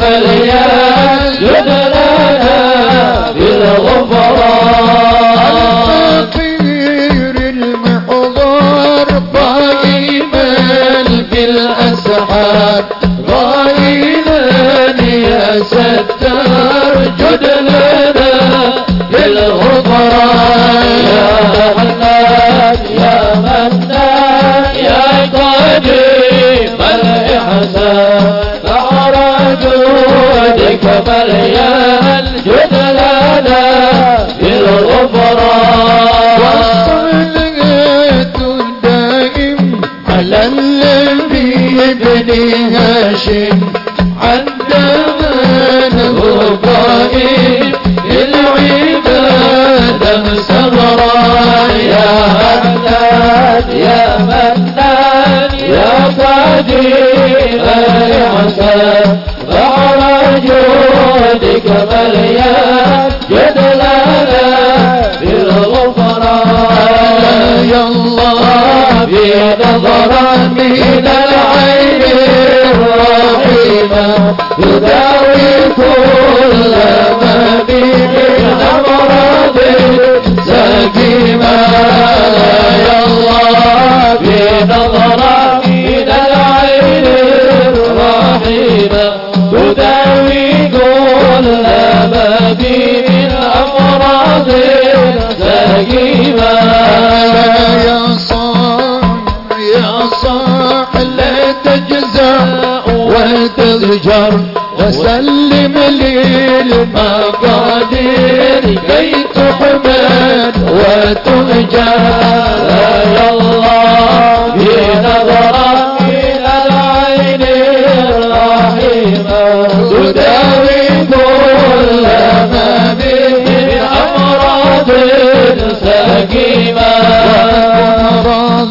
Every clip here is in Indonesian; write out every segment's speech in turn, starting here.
فليسجد لنا بالغفران الفقير المحضر قائما في الأسحار قائلا يا ستار جد لنا بالغفران يا حنان يا منان الإحسان كما الياء جدلانا بالغفران والصلاة الدائم على الذي ابن هاشم عدمان هو قائم للعباد سرا يا حنان يا منان يا قدير يا حسن فعرجوا جودك مليان جد لنا بالغفران يا الله في نظرة من العين الرحيمة تداوي كل ما به أمراض سكيمة يا الله في نظرة من العين الرحيمة تداوي كل ما به أمراض يا صاح يا صاح لا تجزع وسلم للمقادير كي تحمد وتهجر. يا الله.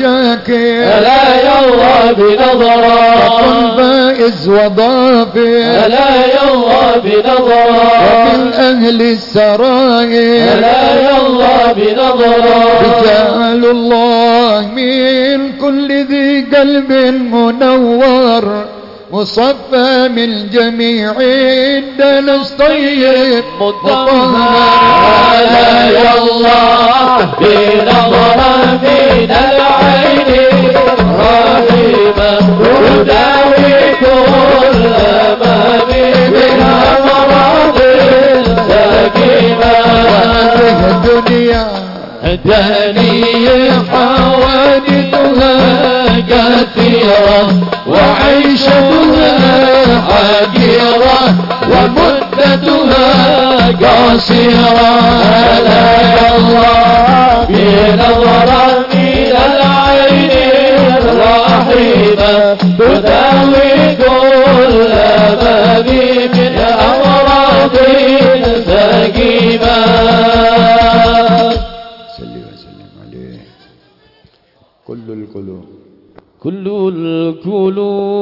صابر وشاكر ألا يا الله وكن بنظرة فائز وضافر ألا الله بنظرة ومن أهل السرائر ألا الله بنظرة رجال الله من كل ذي قلب منور. مصفى من جميع الدنس طيب. مطهر يا الله بنظرة من العين دنيا حوادثها كثيرة وعيشتها حقيرة ومدتها قصيرة لا يا الله بنظرة من العين الرحيمة تداوي كل ما به من أمراض سقيمة صل وسلم عليه. كل القلوب. كل القلوب.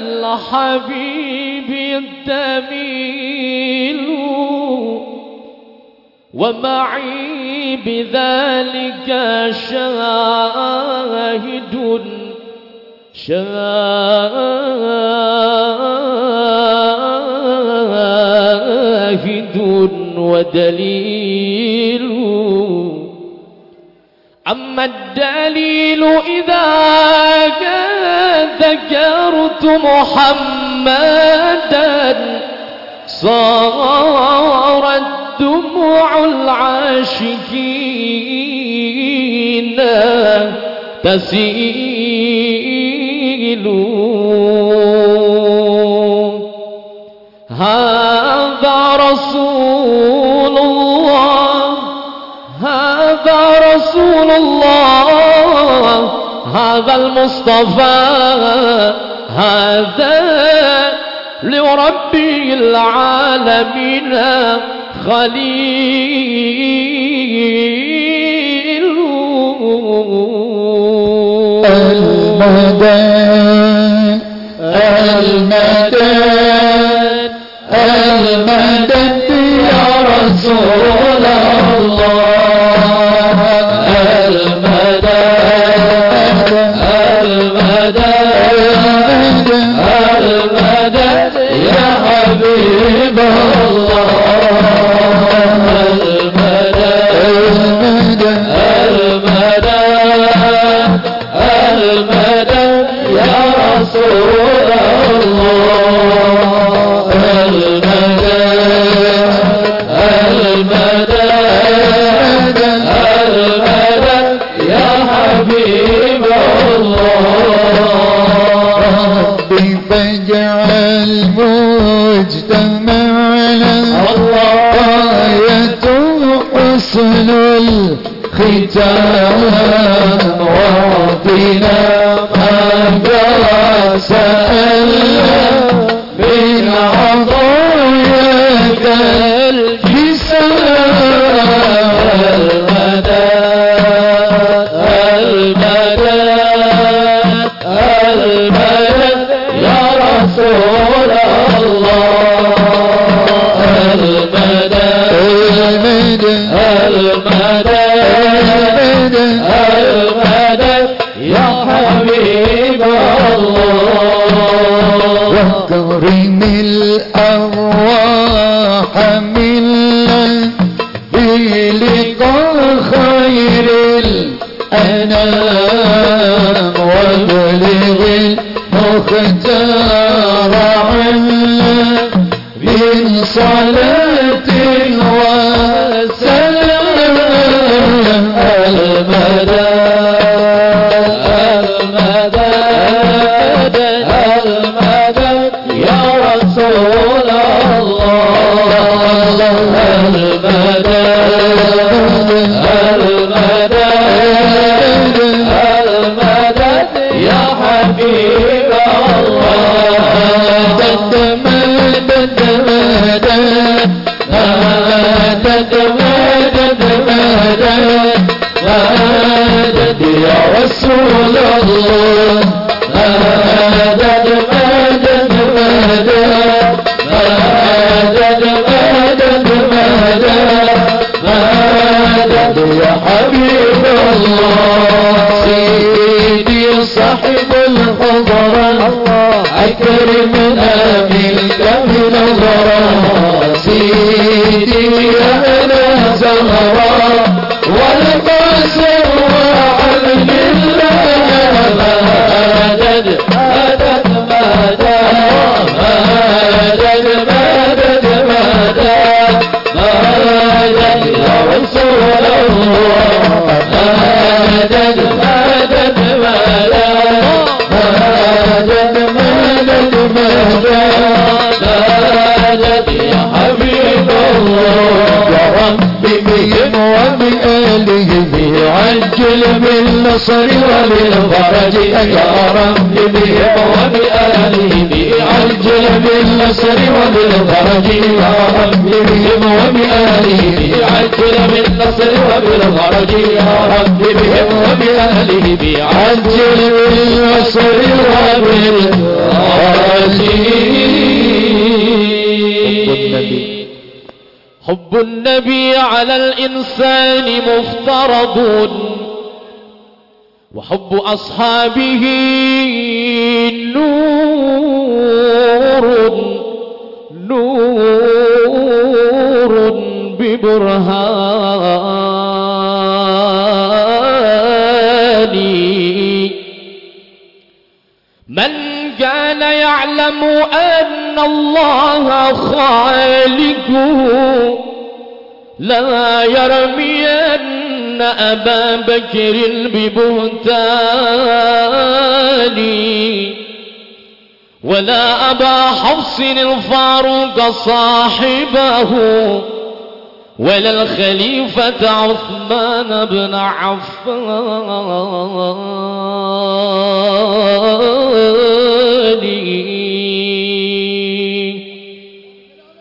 الحبيب تميل ومعي بذلك شاهد شاهد ودليل. أما الدليل إذا ذكرت محمدا صار دموع العاشقين تسيل. ها هذا المصطفى هذا لرب العالمين خليل. المدد المدد المدد يا رسول الله. حسن الختام واعطنا ما سألنا بيدي أنا زهرا والقاسم وعن بالله مادد مادد بالنصر وبالفرج يا رب بهم وبآلهم عجل بالنصر وبالفرج يا رب بهم وبآلهم عجل بالنصر وبالفرج يا رب بهم وبآلهم عجل بالنصر وبالفرج حب النبي على الإنسان مفترض. وحب أصحابه نور نور ببرهان. من كان يعلم أن الله خالقه لا يرمين أبا بكر ببهتان. ولا أبا حفص الفاروق صاحبه ولا الخليفة عثمان بن عفان.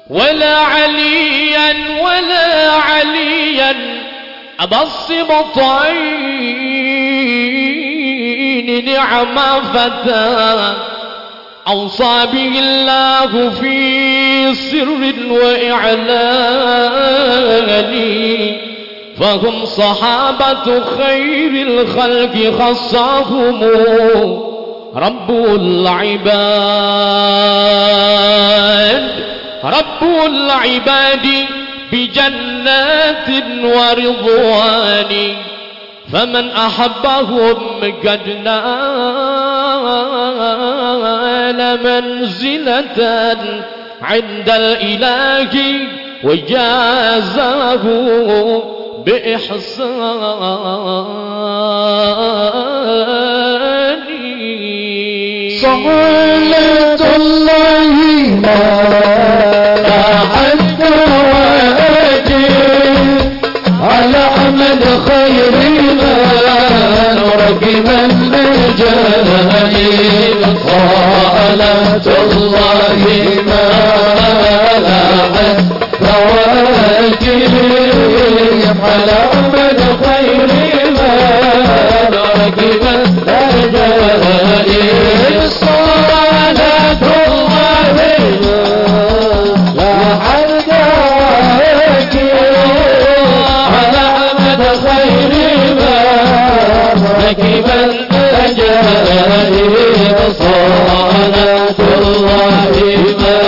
ولا عليا ولا عليا أبا الصبطين نعم فتى. أوصى به الله في سر وإعلان. فهم صحابة خير الخلق خصهم رب العباد رب العباد بجنات ورضوان فمن أحبهم قد نال منزلة عند الإله وجازاه بإحسان. صلاة الله ما حد محمد خير من رقم النجايل صلاة الله ما لعن فواجب على راكبا فجاء صلاة الله ما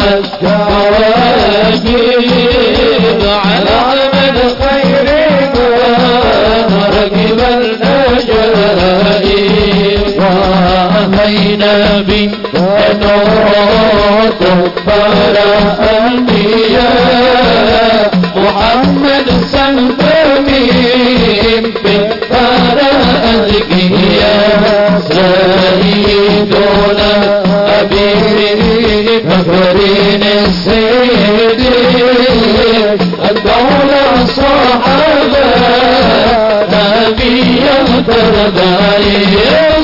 حتى راكب على من خير راكب الأجائب وأمين بنور كبار أنبياء محمد سلمي سيدنا حبيبي فخرين السيد الدولة صاحبة نبي يمتد عليه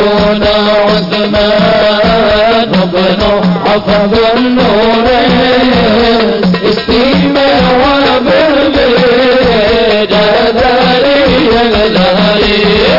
دون عثمان ربنا حفظ النورين استيما وبرمي جدالي الجهالي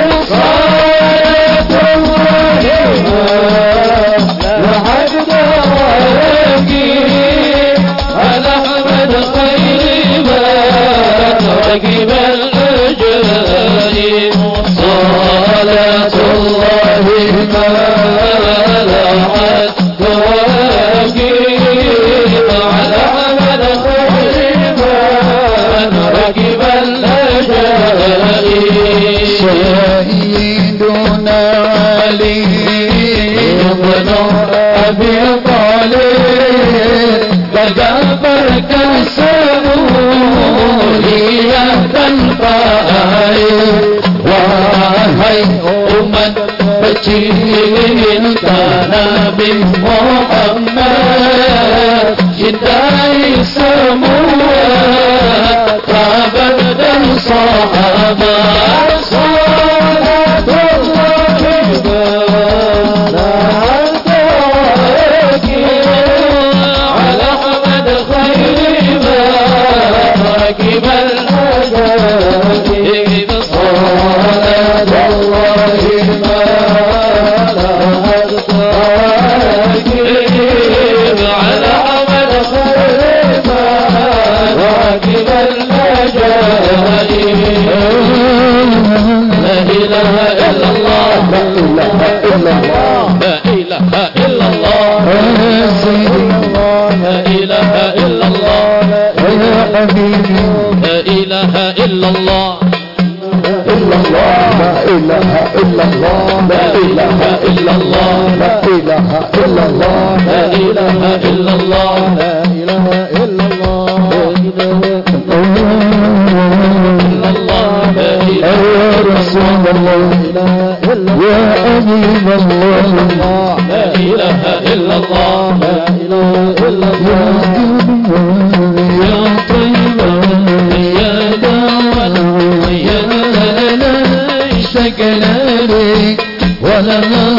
wahai wahai umat pecinta Nabi Muhammad لا إله إلا الله. إلا الله. لا إله إلا الله. لا إله إلا الله. لا إله إلا الله. لا إله إلا الله. لا إله إلا الله. لا إله إلا الله. يا أمين الله. la la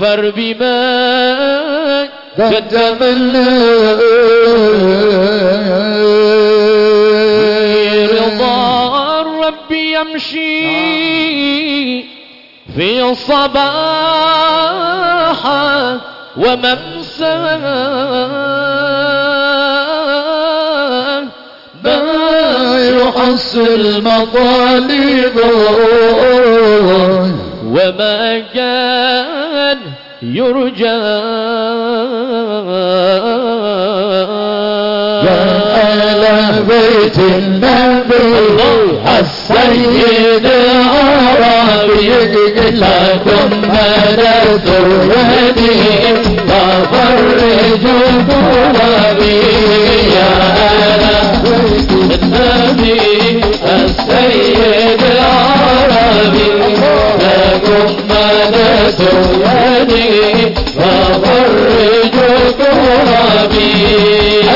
فاغفر بما تتمنى رضا الرب يمشي في صباح وممساه. ما يحصل مطالبه وما جاء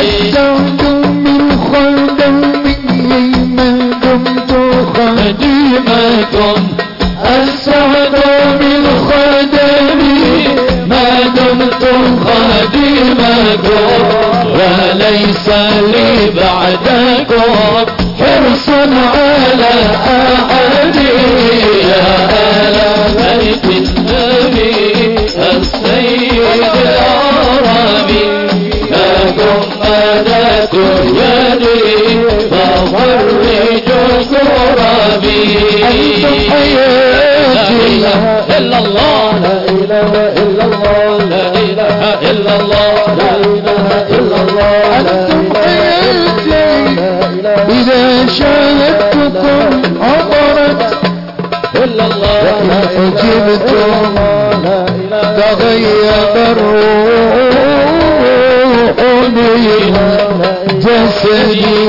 السعد من ما دمت خديمة السعد من ما دمت خديمة وليس لي بعدكم حرص على أحد. غرابي أنتم حياتي إلا الله لا إله إلا الله لا إله إلا الله لا إله إلا الله أنتم حياتي إذا شاهدتكم عبرت إلا الله وإن أجبتم تغيب الروح من جسدي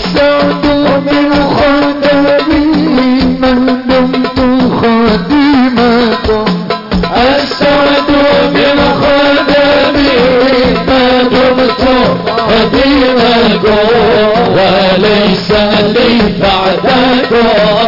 Dios.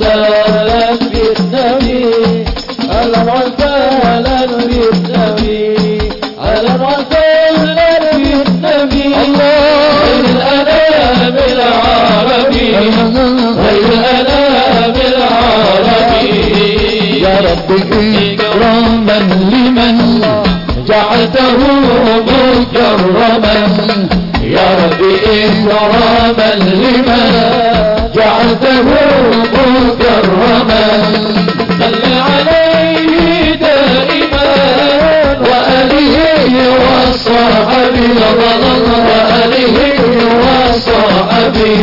وسهلا بالنبي أهلا وسهلا بالنبي أهلا وسهلا بالنبي خير الأنام العربي خير الأنام العربي. يا رب إكراما لمن جعلته مكرما يا رب إكراما لمن جعلته مكرما صل عليه دائما وآله وصحبه وآله وصحبه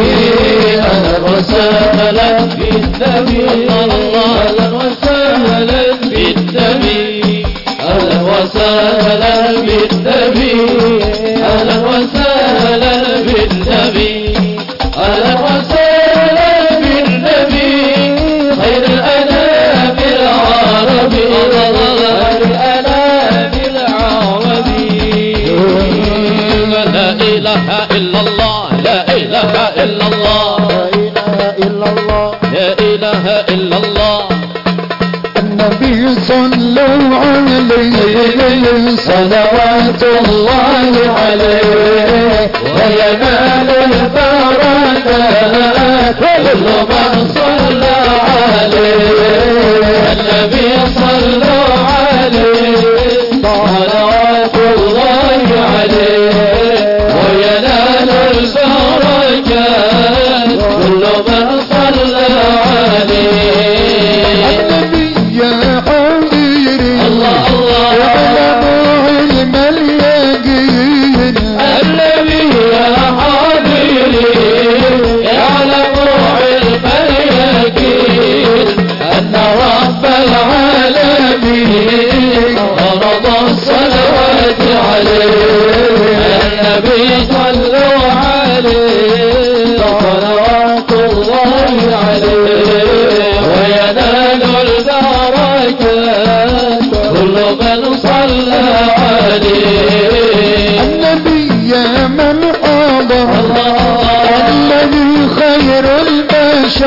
أهلا وسهلا بالنبي. أهلا وسهلا بالنبي. أهلا وسهلا بالنبي. أهلا وسهلا بالنبي. صلوات الله عليه وينال البركات كل من صلى عليه النبي صلوا عليه صلوات الله عليه.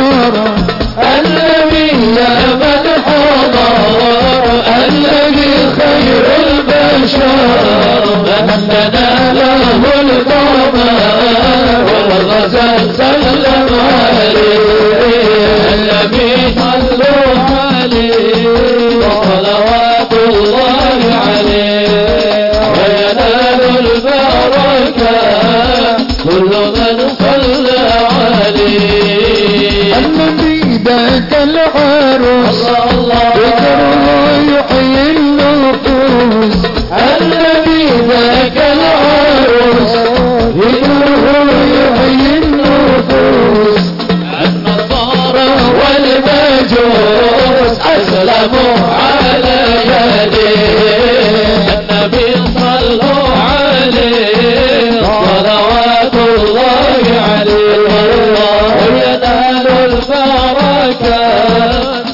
choro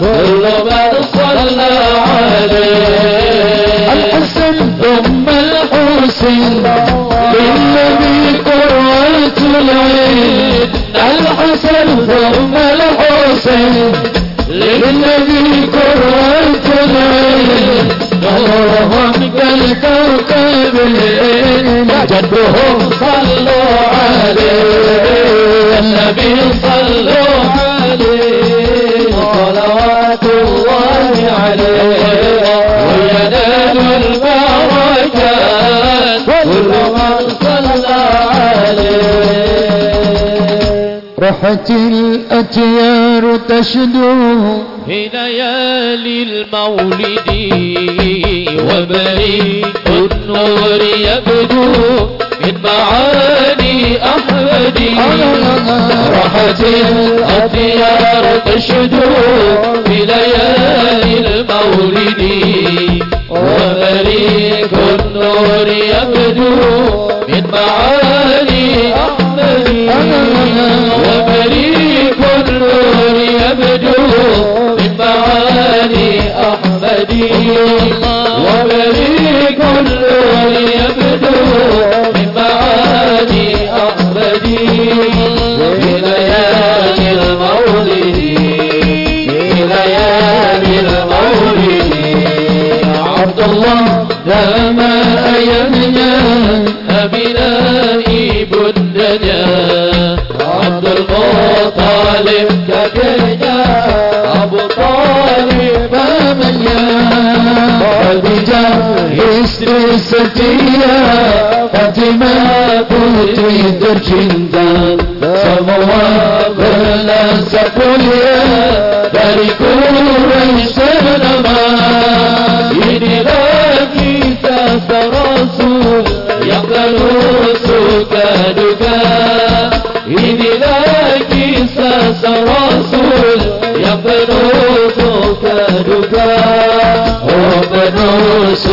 كل من صلى عليه الحسن ثم للنبي قرة العين الحسن ثم للنبي قرة العين نورهم كالكوكب جدهم صلوا عليه النبي صلوا عليه صلوات الله عليه. وينال البركات كل من صلى عليه رحت الأتيار تشدو في ليالي المولد وبريق أحمد راحت الأطيار تشدو في ليالي ستيا فاطمة بوتي درجندان سموات بلا سقولي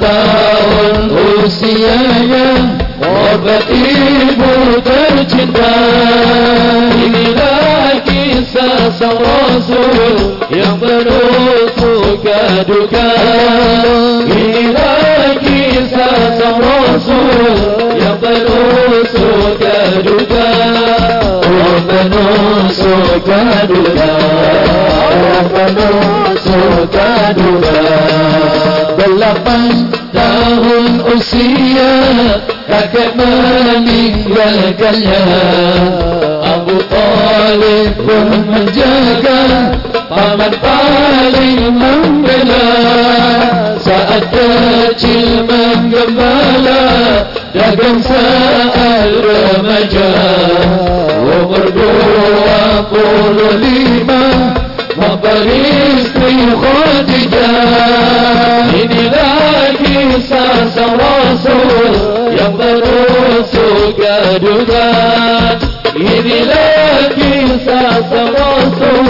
tahun usianya ibu tercinta Inilah kisah sang Rasul yang penuh suka duka. Inilah kisah sang Rasul yang penuh suka duka. Oh penuh suka duka penuh suka duka Delapan usia Kakek meninggalkannya. Abu Talib pun menjaga Paman paling membela. Saat kecil menggembala Dagang saat remaja. Umur dua puluh lima Memberi istri Khadijah. Inilah kisah duka. Inilah kisah sang Rasul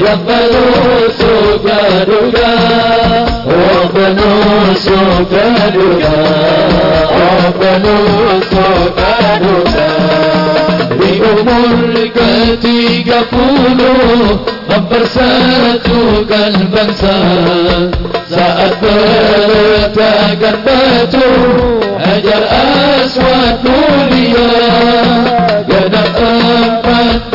yang penuh suka duka. Oh penuh suka duka Oh penuh suka duka Di umur ketiga puluh Mempersatukan bangsa Saat berletakkan batu Hajar aswad mulia Genap empat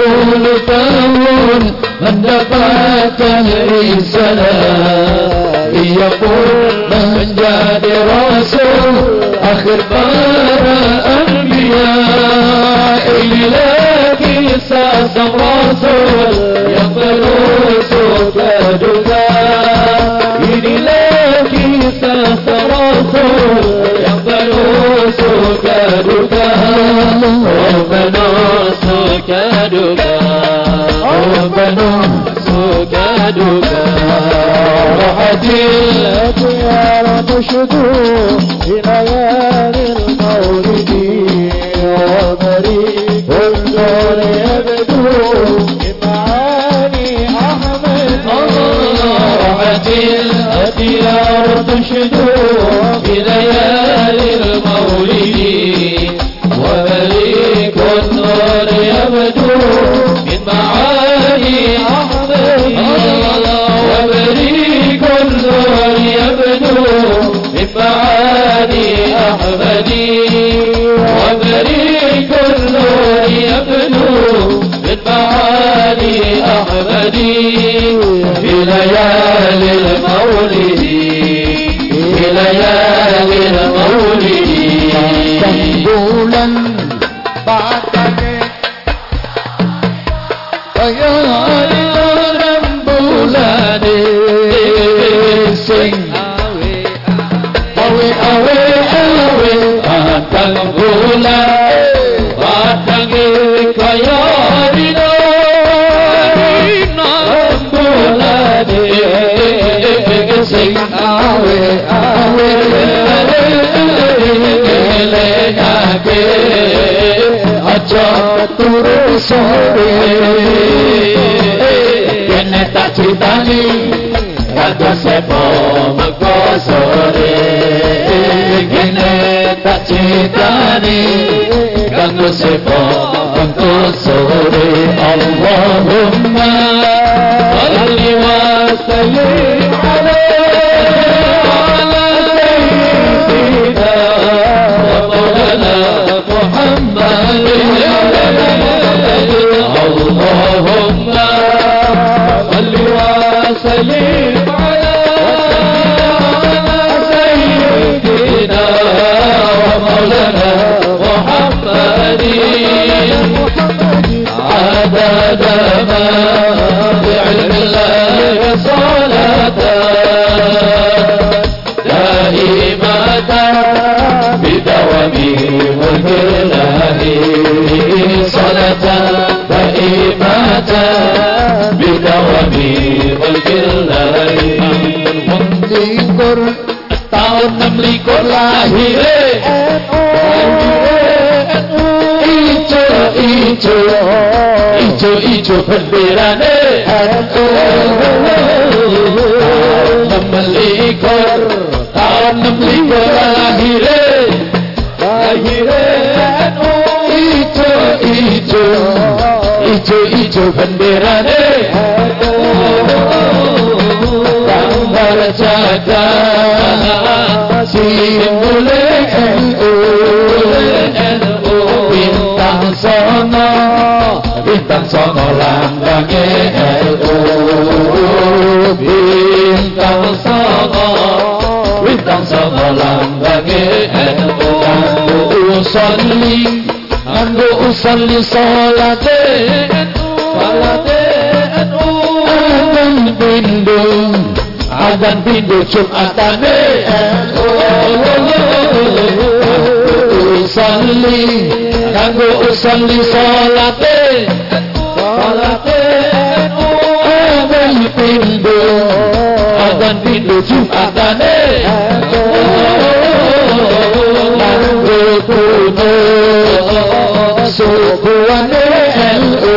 tahun Mendapatkan risalah. Ia pun menjadi rasul Akhir para anbiya. Inilah kisah sang Rasul yang penuh suka duka. Inilah kisah sang Rasul سكادك راحت الأديار تشكو في ليالي المولد وبريق الدور يبدو الديار تشدو بليالي المولد. Joseph. بعلم الله صلاة دائمة بدوام الله صلاة دائمة بدوام ملك الله Likur tahun 6 lahir इचो इचो इचो फंडेरा ने। नमली कर आ नमली वाला हीरे हीरे इचो इचो इचो इचो फंडेरा ने। राम भर चाचा सिंगुले ओ। saka lambange elu bintang saka bintang saka lambange elu kanggo usali kanggo usali salate elu salate elu pindu Adan pindu Jum'atane Elu Usali Kanggo usali salate Kuno Sukuane NU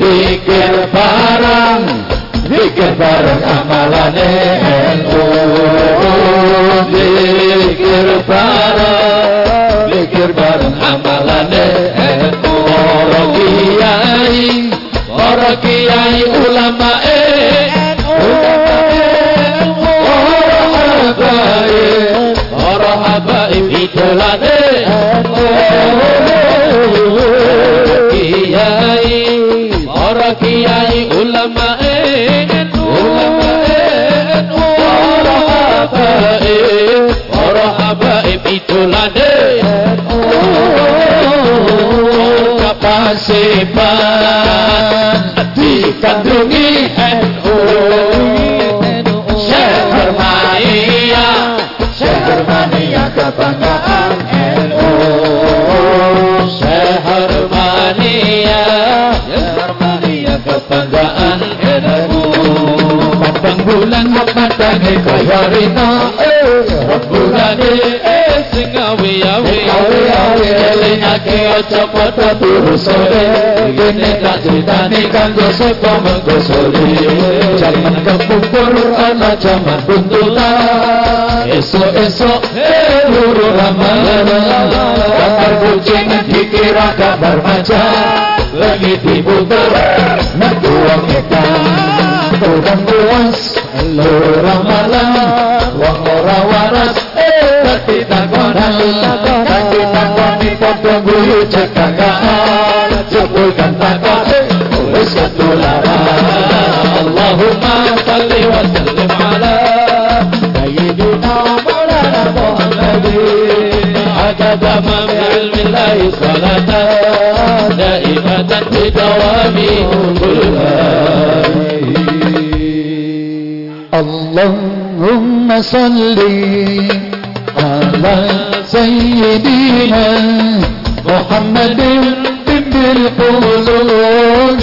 Dikir barang Dikir barang amalane kebanggaan bulan matangnya kaya rina Bulan eh sing awi-awi Elingake aja padha turu sore Gini tak ceritani kanggo sapa mengko sore. Jaman kepupur ana jaman buntutan. Esok-esok eh luru ramalan Gambar kucing dikira gambar macan Lagi diputer Nanti wong edan Tukang luas Luru ramalan Wong ora waras Eh tapi takonan Tapi takoni Podo guyu cekakaan Jebul dan takon Wis ketularan Allahumma salli wa sallim ala Sayyidina Maulana Muhammadin عدد ما بعلم الله صلاة دائمة بدوام اللهم صل على سيدنا محمد بالقلوب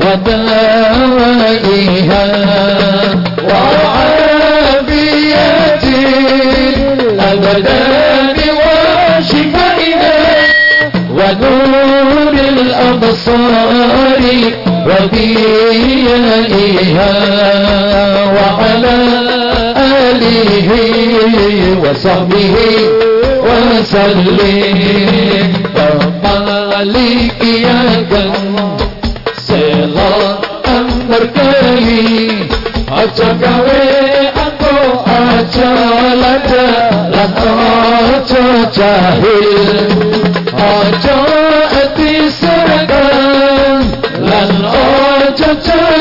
ودوائها وعافية البدن وشفائها ونور الأبصار وديها وضيائها وعلى آله وصحبه وسلم مالك يا كن سلا أمر كريم Aja gawe aku aja lada lan aja jahil aja ati seragam lan aja jalimun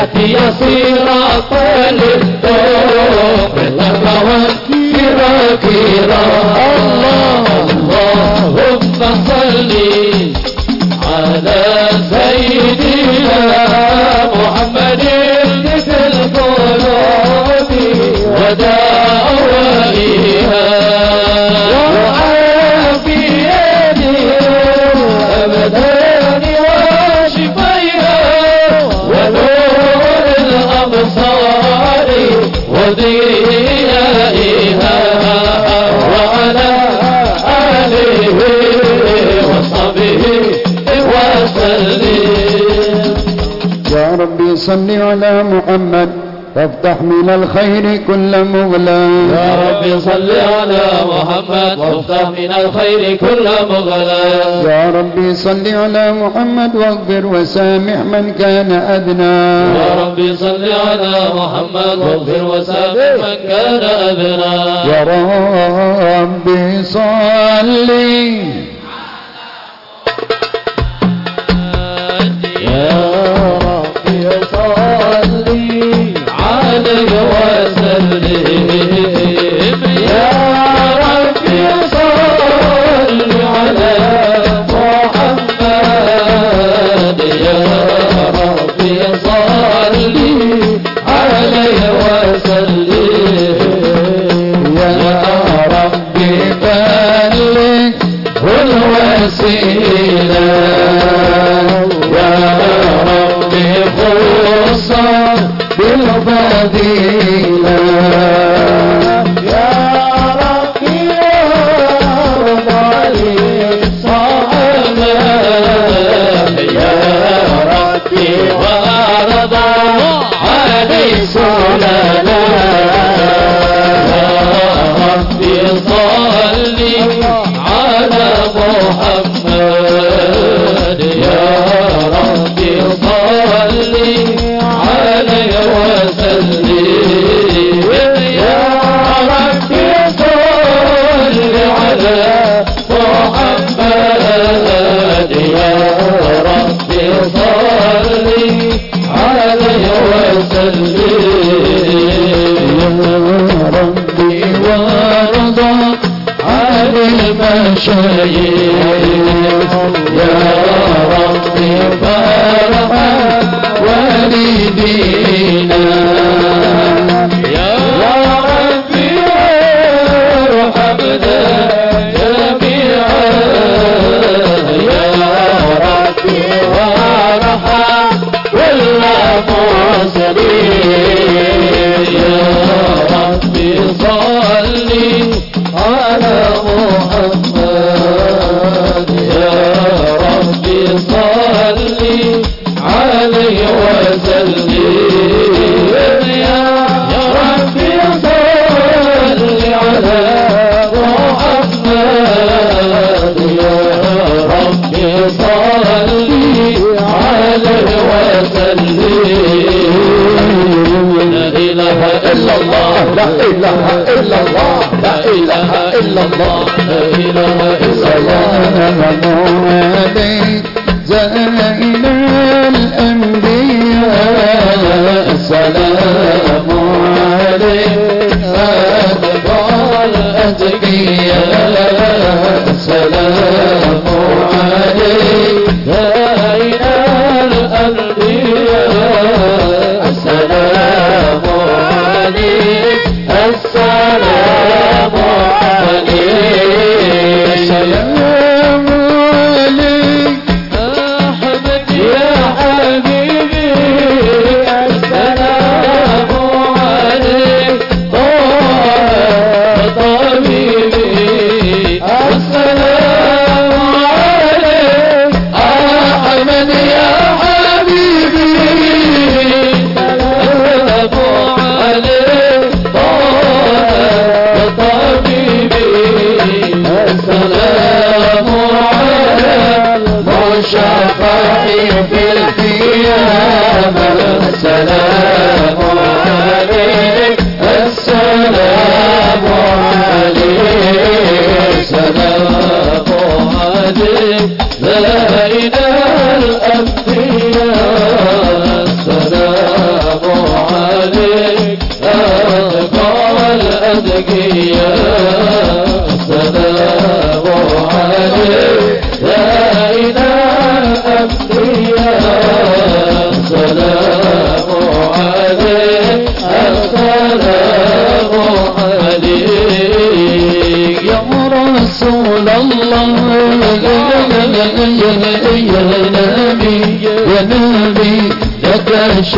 صراط يصير صل على محمد وافتح من الخير كل مغلق يا رب صل على محمد وافتح من الخير كل مغلق يا ربي صل على محمد واغفر وسامح من كان أدنى. يا رب صل على محمد واغفر وسامح من كان أدنى. يا ربي صل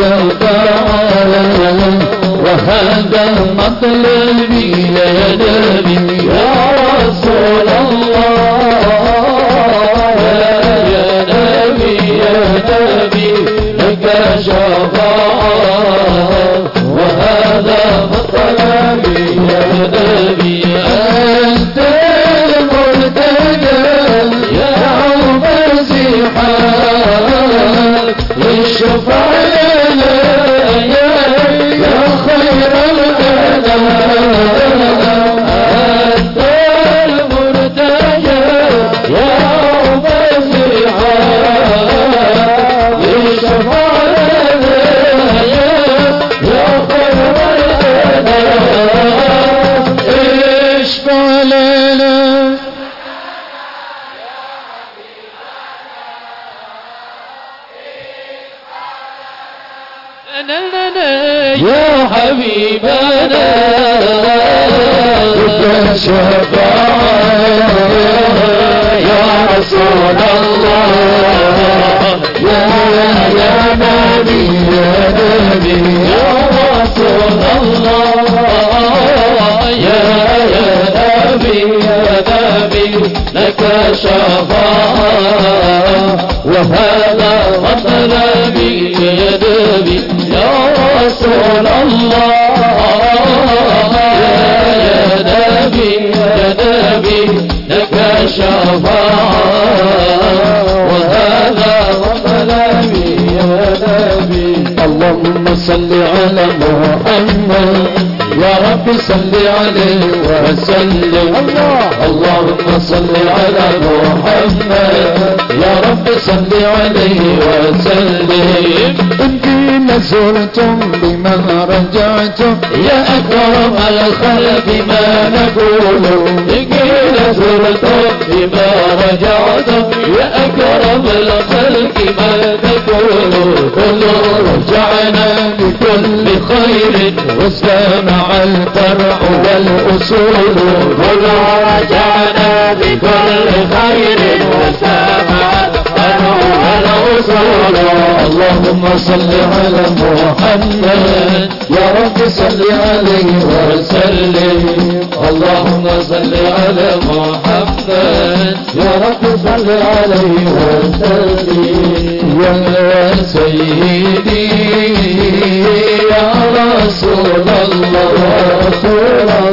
Deus. قلبي ما نقول لقينا ربي ما رجعت يا أكرم الخلق ما نقول. كل رجعنا بكل خير واستمع الفرع والأصول. كل رجعنا بكل خير واستمع الفرع رسول اللهم صل على محمد. يا رب صل عليه وسلم. اللهم صل على محمد. يا رب صل عليه وسلم. يا سيدي يا رسول الله. رسول الله.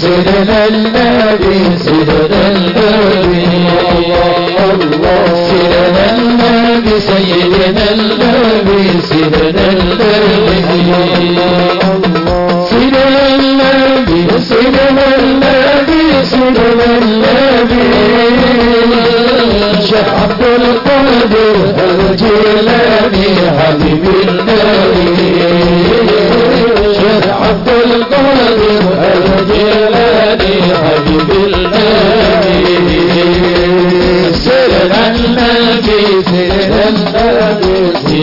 سيدنا النبي سيدنا النبي الله سيدنا النبي سيدنا النبي سيدنا النبي سيدنا النبي سيدنا النبي سيدنا النبي شيخ عبد القادر الجيلاني حبيب النبي شيخ عبد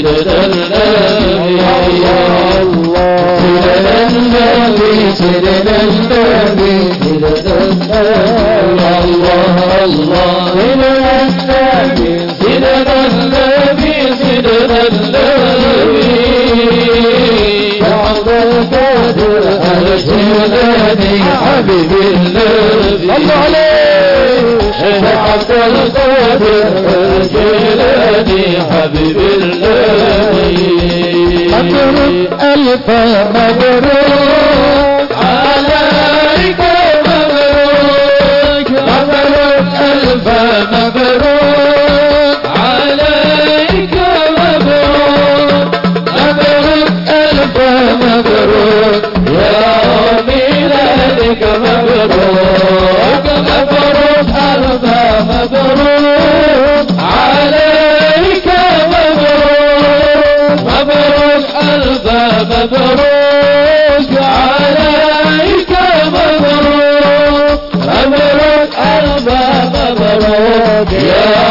سيدنا النبي يا الله سيدنا النبي سيدنا النبي سيدنا النبي يا الله الله سيدنا النبي سيدنا النبي سيدنا النبي بعد القدر أرجو حبيبي النبي الله عليه بعد القدر أرجو مبروك. ألف مبروك عليك مبروك. مبروك ألف مبروك يا ميلادك مبروك مبروك عليك مبروك مبروك ألف مبروك يا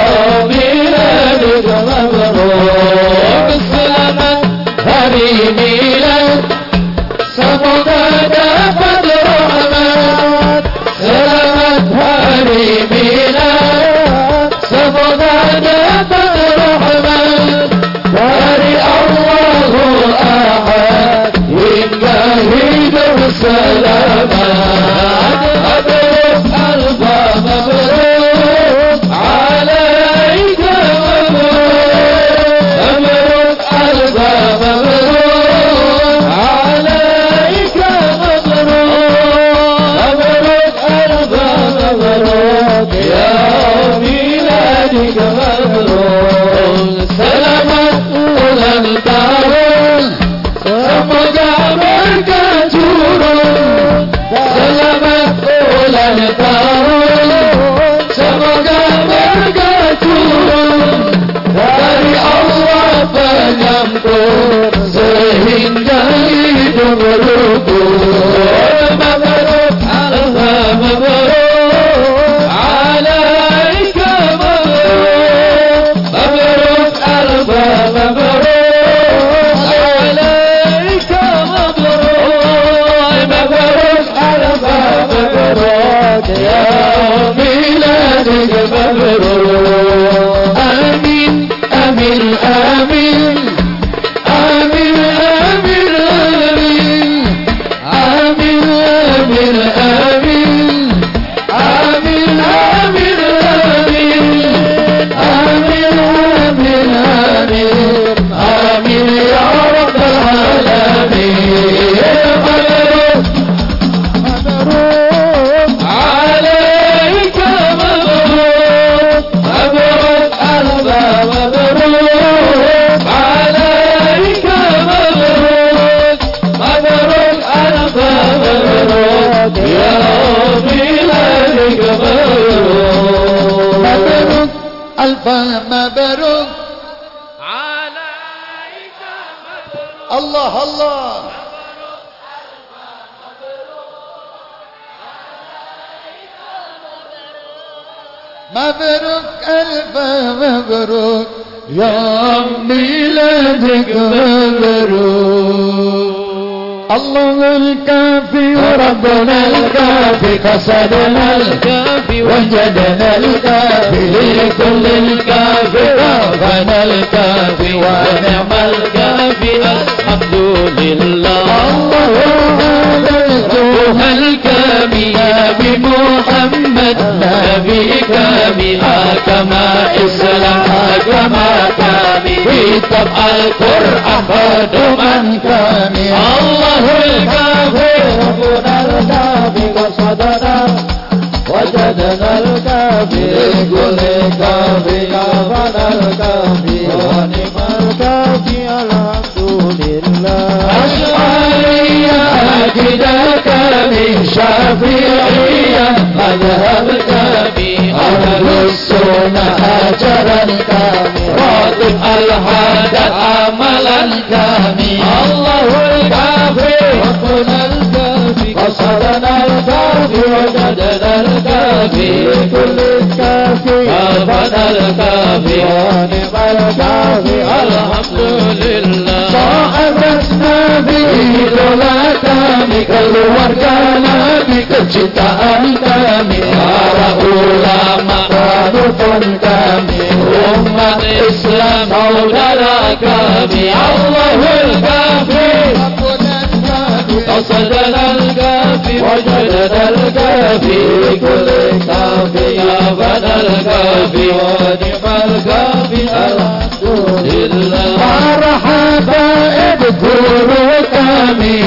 من شافعية مذهبك أهل السنة أجرا كامل راتب الحاجة عملا كامل الله الكافي ربنا الكافي. قصدنا الكافي وجدنا الكافي. كل الكافي. كافنا الكافي. ونعم الكافي. الحمد لله. به kami keluarga Nabi kecintaan kami. Para ulama panutan kami. Umat Islam saudara kami. Allahul kafi قصدنا الكافي وجدنا الكافي لكل كافي. يا فدا الكافي ونعم الكافي الحمد لله مرحبا اذكروا كامي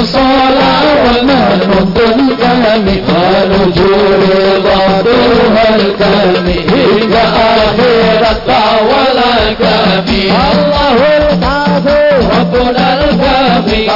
الصلاة والمهمد الكامي ونجور ضادها الكامي هي آخر الدعوة الكامي الله الكامي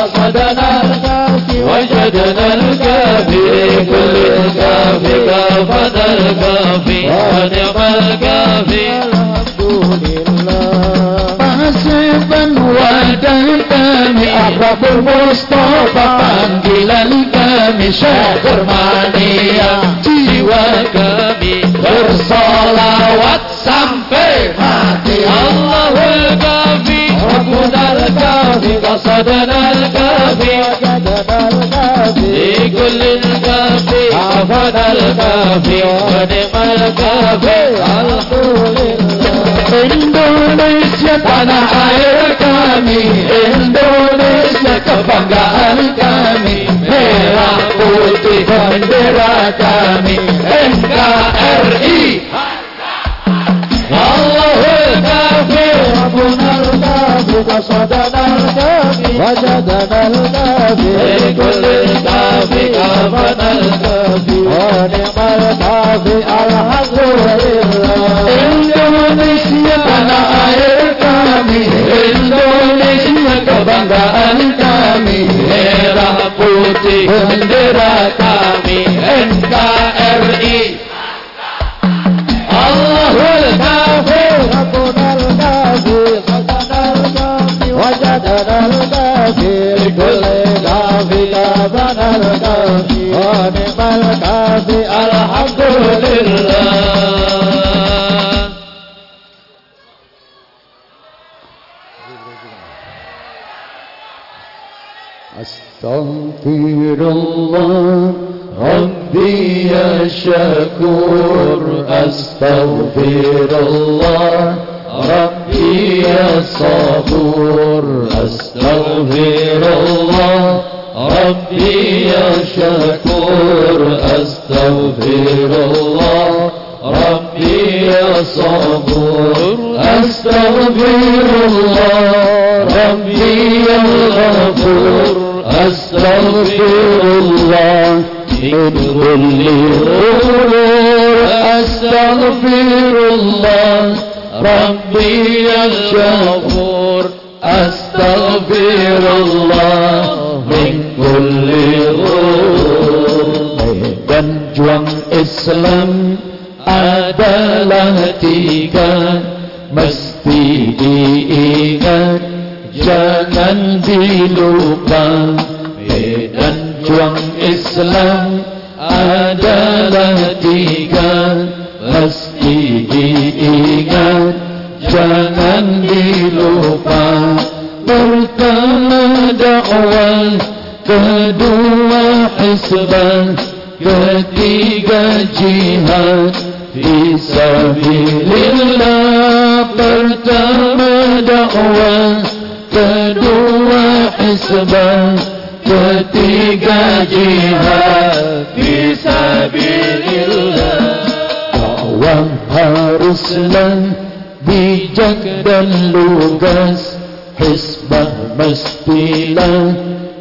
قصدنا الكافي وجدنا الكافي كل الكافي كافنا الكافي ونعم الكافي الحمد لله حسبا ودلتني أحباب المصطفى panggilan kami Syekh Mania jiwa kami bersolawat sampai mati Allahul kafi Rabbuna al-kafi qasadana الكافي لكل الكافي عفنا الكافي ونعم الكافي الحمد لله اندونيسيا tanah air kami Indonesia kebanggaan kami merah putih bendera kami NKRI وصدنا الكافي وجدنا الكافي لكل الكافي كافنا الكافي ونعم الكافي الحق والإخلاص إندونيسيا نائر kami Indonesia kebanggaan kami Merah putih bendera kami NKRI Allahu وجدنا الكافي لكل كافي كافنا الكافي ونعم الكافي الحمد لله أستغفر الله ربي الشكور أستغفر الله ربي يا صبور أستغفر الله. ربي يا شكور أستغفر الله. ربي يا صبور أستغفر الله. ربي يا غفور أستغفر الله. من كل غرور أستغفر الله. ربي يا غفور أستغفر الله من كل غرور dan juang Islam adalah tiga mesti diingat jangan dilupa medan juang Islam adalah tiga Jangan dilupa pertama dakwah kedua hisban ketiga jihad. Fisabilillah pertama dakwah kedua hisban ketiga jihad. Fisabilillah dakwah haruslah bijak dan lugas. Hisbah mestilah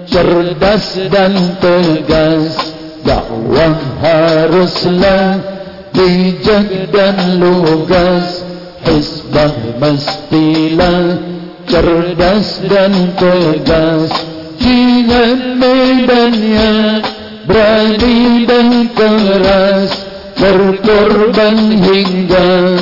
cerdas dan tegas. Dakwah haruslah bijak dan lugas. Hisbah mestilah cerdas dan tegas. Jihad medannya berani dan keras. Berkorban hingga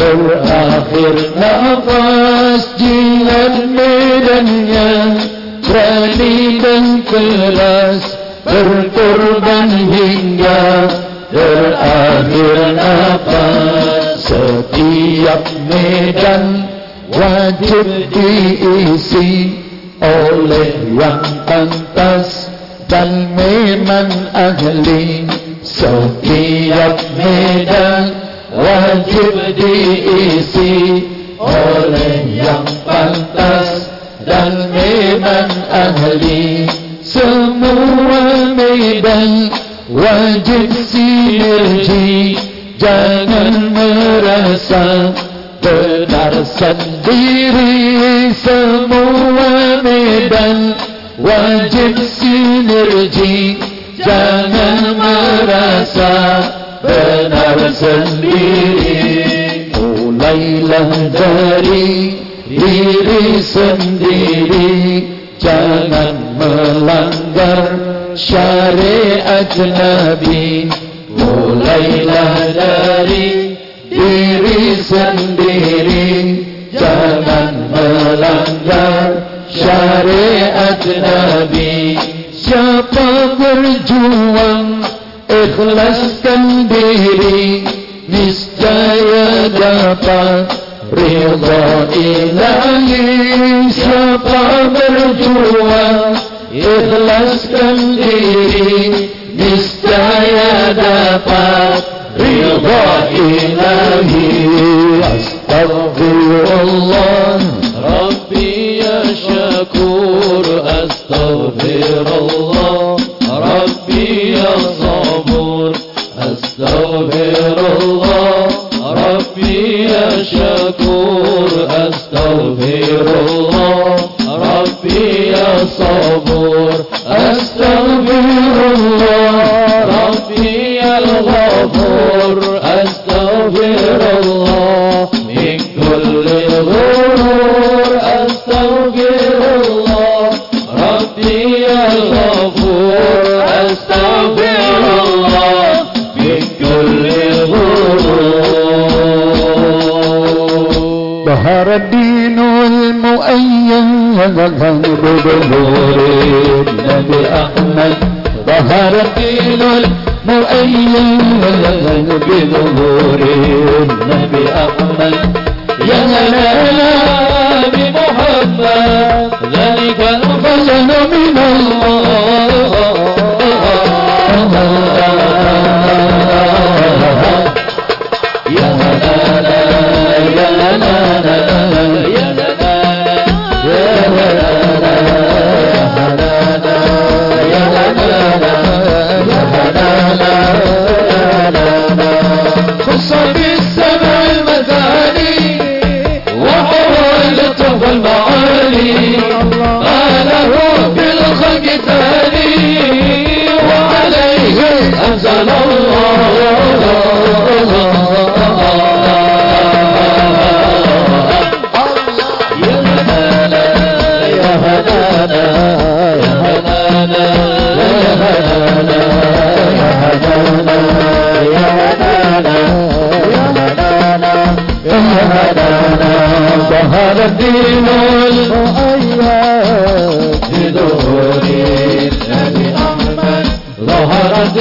berakhir nafas Jihad medannya berani dan keras berkorban hingga berakhir nafas. Setiap medan wajib diisi oleh yang pantas dan memang ahli. Setiap medan wajib diisi oleh yang pantas dan memang ahli. Semua medan wajib sinergi. Jangan merasa benar sendiri. Semua medan wajib sinergi. Jangan merasa benar sendiri. Mulailah dari diri sendiri. Jangan melanggar syariat Nabi. Mulailah dari diri sendiri. Jangan melanggar syariat Nabi. Siapa berjuang ikhlaskan diri niscaya dapat ridha ilahi. Siapa berjuang ikhlaskan diri niscaya dapat ridha ilahi. Astaghfirullah rabbi ya syakur astaghfirullah ربي يا شكور أستغفر الله ربي يا صبور أستغفر الله المؤيد بظهور النبي أحمد ظهر الدين المؤيد بظهور النبي أحمد يا هلا بمحمد ذلك الفضل من الله تبديل وأياد بدوري النبي أحمد ظهرت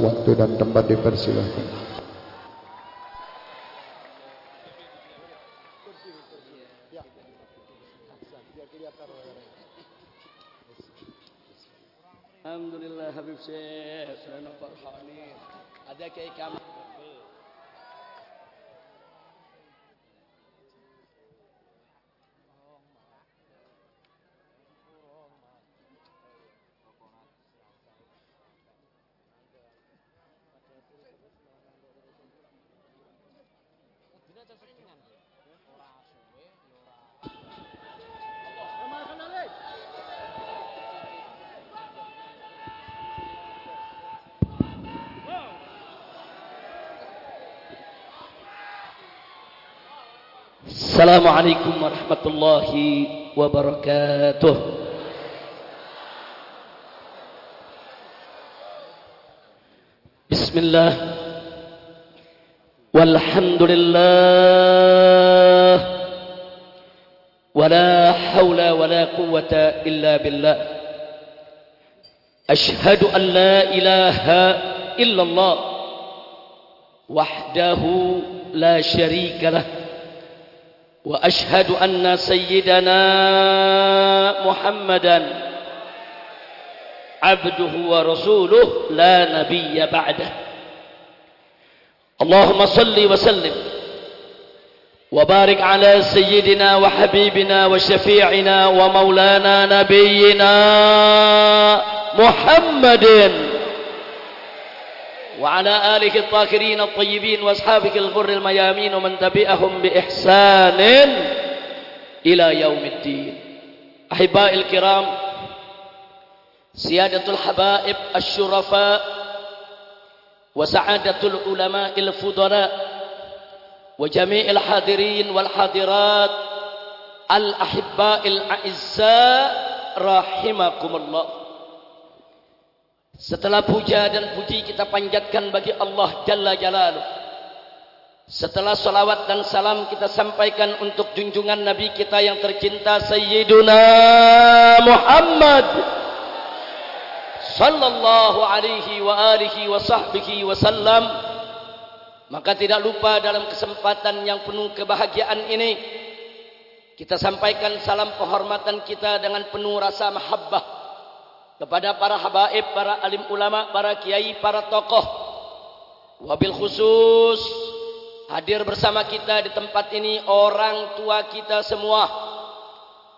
Waktu dan tempat dipersilahkan السلام عليكم ورحمة الله وبركاته. بسم الله. والحمد لله. ولا حول ولا قوة إلا بالله. أشهد أن لا إله إلا الله. وحده لا شريك له. وأشهد أن سيدنا محمدا عبده ورسوله لا نبي بعده. اللهم صل وسلم وبارك على سيدنا وحبيبنا وشفيعنا ومولانا نبينا محمد. وعلى آله الطاهرين الطيبين وأصحابه الغر الميامين ومن تبعهم بإحسان إلى يوم الدين. أحبائي الكرام سيادة الحبائب الشرفاء وسعادة العلماء الفضلاء وجميع الحاضرين والحاضرات الأحباء الأعزاء رحمكم الله. Setelah puja dan puji kita panjatkan bagi Allah Jalla Jalaluh. Setelah salawat dan salam kita sampaikan untuk junjungan Nabi kita yang tercinta Sayyiduna Muhammad sallallahu alaihi wa alihi wa sahbihi wa sallam. Maka tidak lupa dalam kesempatan yang penuh kebahagiaan ini kita sampaikan salam penghormatan kita dengan penuh rasa mahabbah kepada para habaib, para alim ulama, para kiai, para tokoh. Wabil khusus hadir bersama kita di tempat ini orang tua kita semua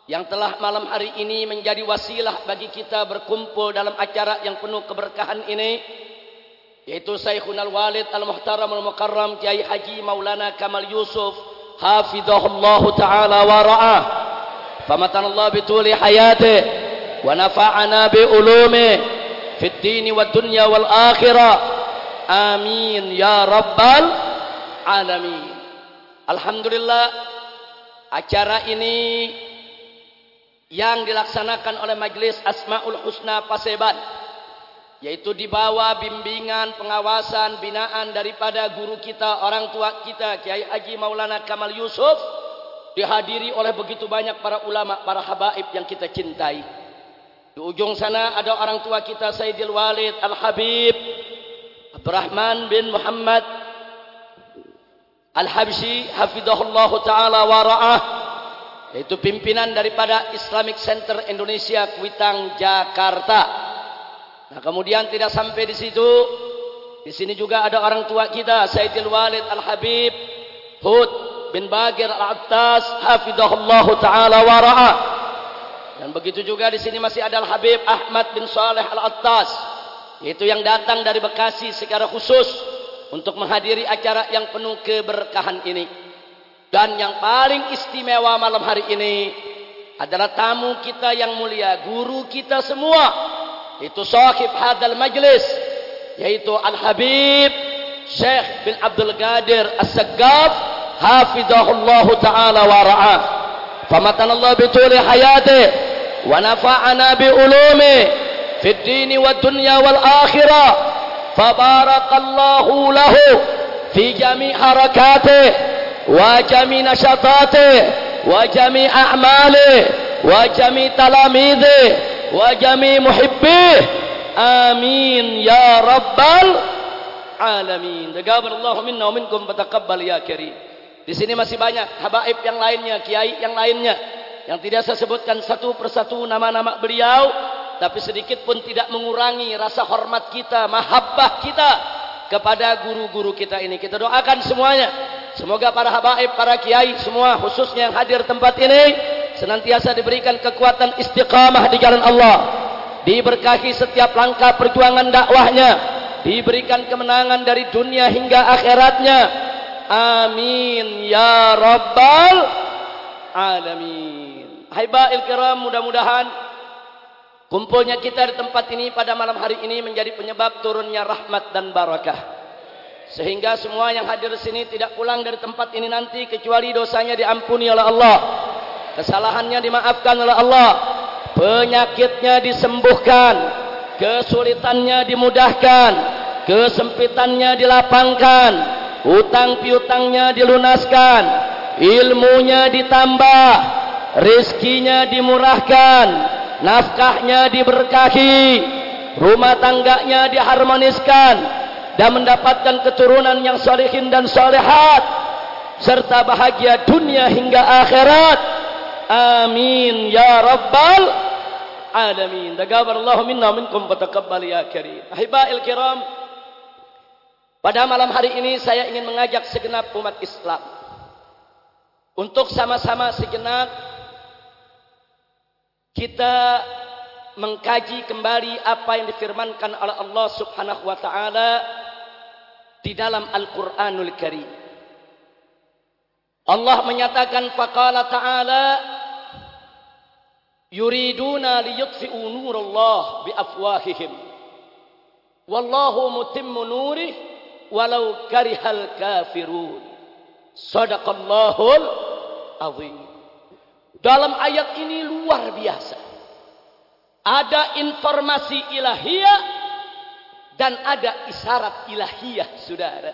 yang telah malam hari ini menjadi wasilah bagi kita berkumpul dalam acara yang penuh keberkahan ini yaitu Syekhul Walid Al-Muhtaram Al-Mukarram Kiai Haji Maulana Kamal Yusuf hafizahullah taala wa ra'ah famatanallahu bituli wa nafa'ana bi ulumi fid dini wad dunya wal akhirah amin ya rabbal alamin alhamdulillah acara ini yang dilaksanakan oleh Majelis Asmaul Husna Paseban yaitu di bawah bimbingan, pengawasan, binaan daripada guru kita, orang tua kita Kiai Haji Maulana Kamal Yusuf dihadiri oleh begitu banyak para ulama, para habaib yang kita cintai. Di ujung sana ada orang tua kita Sayyidil Walid Al Habib Abdurrahman bin Muhammad Al-Habsyi hafizahullah taala wa ra'ah yaitu pimpinan daripada Islamic Center Indonesia Kuitang Jakarta. Nah, kemudian tidak sampai di situ. Di sini juga ada orang tua kita Sayyidil Walid Al-Habib Hud bin Bagir Al-Attas hafizahullah taala wa ra'ah. Dan begitu juga di sini masih ada Al-Habib Ahmad bin Saleh Al-Attas yaitu yang datang dari Bekasi secara khusus untuk menghadiri acara yang penuh keberkahan ini. Dan yang paling istimewa malam hari ini adalah tamu kita yang mulia, guru kita semua. Itu sahib hadal majlis. Yaitu Al-Habib Syekh bin Abdul Qadir As-Saggaf. Hafizahullah ta'ala wa ra'ah. Famatan Allah bituli hayati. wa nafa'ana bi ulumi fid dini wad dunya wal akhirah fabarakallahu lahu fi jami' harakatihi wa jami' nashatatihi wa jami' a'malihi wa jami' talamidhihi wa jami' muhibbihi amin ya rabbal alamin tagabbalallahu minna wa minkum fataqabbal ya karim di sini masih banyak habaib yang lainnya kiai yang lainnya. Yang tidak saya sebutkan satu persatu nama-nama beliau tapi sedikit pun tidak mengurangi rasa hormat kita, mahabbah kita kepada guru-guru kita ini. Kita doakan semuanya. Semoga para habaib, para kiai semua khususnya yang hadir tempat ini senantiasa diberikan kekuatan istiqamah di jalan Allah. Diberkahi setiap langkah perjuangan dakwahnya. Diberikan kemenangan dari dunia hingga akhiratnya. Amin ya rabbal alamin. Haibail kiram mudah-mudahan Kumpulnya kita di tempat ini pada malam hari ini menjadi penyebab turunnya rahmat dan barakah. Sehingga semua yang hadir di sini tidak pulang dari tempat ini nanti kecuali dosanya diampuni oleh Allah. Kesalahannya dimaafkan oleh Allah. Penyakitnya disembuhkan. Kesulitannya dimudahkan. Kesempitannya dilapangkan. Utang piutangnya dilunaskan. Ilmunya ditambah. Rizkinya dimurahkan nafkahnya diberkahi, rumah tangganya diharmoniskan dan mendapatkan keturunan yang salihin dan salihat serta bahagia dunia hingga akhirat. Amin ya rabbal alamin. Taqabbalallahu minna minkum wa taqabbal ya karim. Ahibail kiram. Pada malam hari ini saya ingin mengajak segenap umat Islam untuk sama-sama segenap kita mengkaji kembali apa yang difirmankan oleh Allah Subhanahu wa taala di dalam Al-Qur'anul Karim. Allah menyatakan faqala ta'ala yuriduna liyutfi'u nurallah biafwahihim. Wallahu mutimmu nurih walau karihal kafirun. Sadaqallahul azim dalam ayat ini luar biasa. Ada informasi ilahiyah dan ada isyarat ilahiyah, saudara.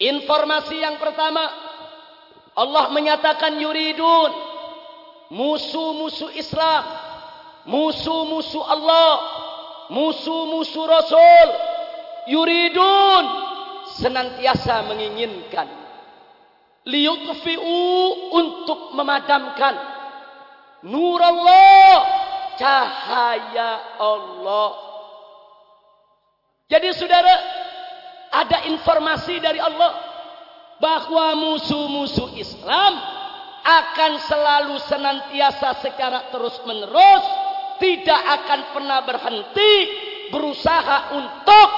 Informasi yang pertama, Allah menyatakan yuridun, musuh-musuh Islam, musuh-musuh Allah, musuh-musuh Rasul, yuridun, senantiasa menginginkan liyutfi'u untuk memadamkan. Nur Allah cahaya Allah. Jadi saudara ada informasi dari Allah bahwa musuh-musuh Islam akan selalu senantiasa secara terus-menerus tidak akan pernah berhenti berusaha untuk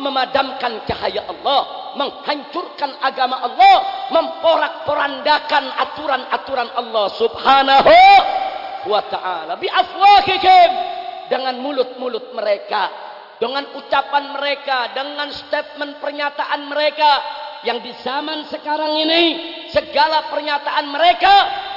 memadamkan cahaya Allah menghancurkan agama Allah, memporak-porandakan aturan-aturan Allah Subhanahu wa taala. Bi afwahihim dengan mulut-mulut mereka, dengan ucapan mereka, dengan statement pernyataan mereka yang di zaman sekarang ini segala pernyataan mereka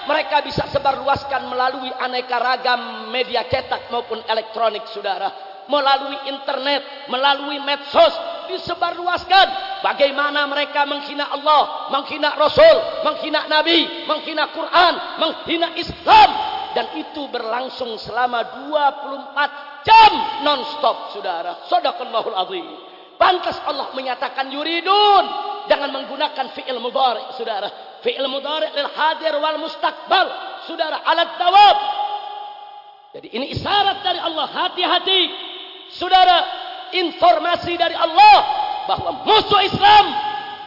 mereka bisa sebarluaskan melalui aneka ragam media cetak maupun elektronik saudara melalui internet melalui medsos disebarluaskan. Bagaimana mereka menghina Allah menghina Rasul menghina Nabi menghina Quran menghina Islam. Dan itu berlangsung selama 24 jam non-stop saudara. Sadaqallahul azim. Pantas Allah menyatakan yuridun. Jangan menggunakan fi'il mudhari saudara. Fi'il mudhari lil hadir wal mustaqbal saudara alat dawab. Jadi ini isyarat dari Allah. Hati-hati saudara informasi dari Allah bahwa musuh Islam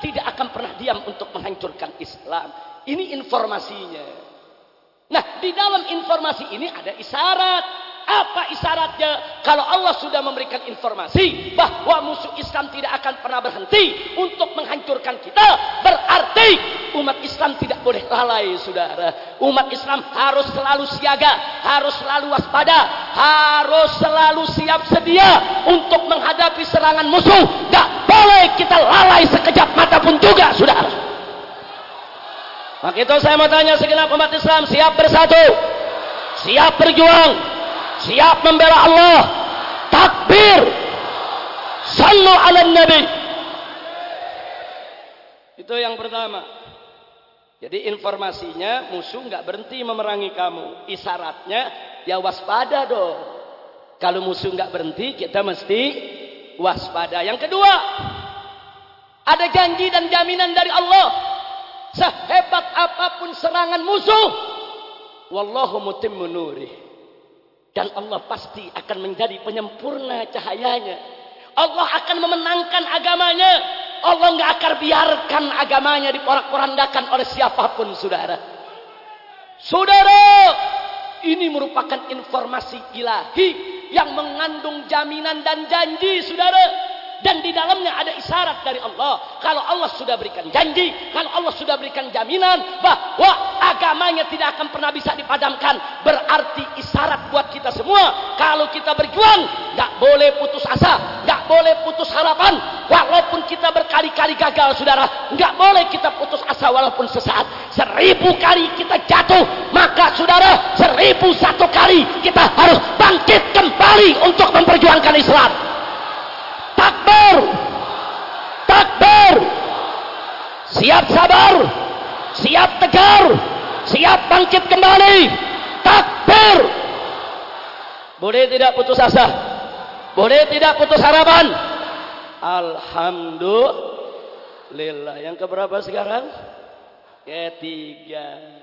tidak akan pernah diam untuk menghancurkan Islam. Ini informasinya. Nah di dalam informasi ini ada isyarat apa isyaratnya? Kalau Allah sudah memberikan informasi bahwa musuh Islam tidak akan pernah berhenti untuk menghancurkan kita, berarti umat Islam tidak boleh lalai, saudara. Umat Islam harus selalu siaga, harus selalu waspada, harus selalu siap sedia untuk menghadapi serangan musuh. Gak boleh kita lalai sekejap mata pun juga, saudara. Maka itu saya mau tanya segenap umat Islam siap bersatu, siap berjuang, siap membela Allah. Takbir. Sallu ala nabi. Itu yang pertama. Jadi informasinya musuh nggak berhenti memerangi kamu. Isyaratnya ya waspada dong. Kalau musuh nggak berhenti kita mesti waspada. Yang kedua ada janji dan jaminan dari Allah. Sehebat apapun serangan musuh wallahu mutimmu nurih dan Allah pasti akan menjadi penyempurna cahayanya. Allah akan memenangkan agamanya. Allah nggak akan biarkan agamanya diporak-porandakan oleh siapa pun, saudara. Saudara, ini merupakan informasi ilahi yang mengandung jaminan dan janji, saudara. Dan di dalamnya ada isyarat dari Allah. Kalau Allah sudah berikan janji, kalau Allah sudah berikan jaminan bahwa agamanya tidak akan pernah bisa dipadamkan, berarti isyarat buat kita semua. Kalau kita berjuang, nggak boleh putus asa, nggak boleh putus harapan, walaupun kita berkali-kali gagal, saudara, nggak boleh kita putus asa walaupun sesaat. Seribu kali kita jatuh, maka saudara, seribu satu kali kita harus bangkit kembali untuk memperjuangkan Islam. Siap sabar. Siap tegar. Siap bangkit kembali. Takbir. Boleh tidak putus asa? Boleh tidak putus harapan? Alhamdulillah. Yang keberapa sekarang? Ketiga.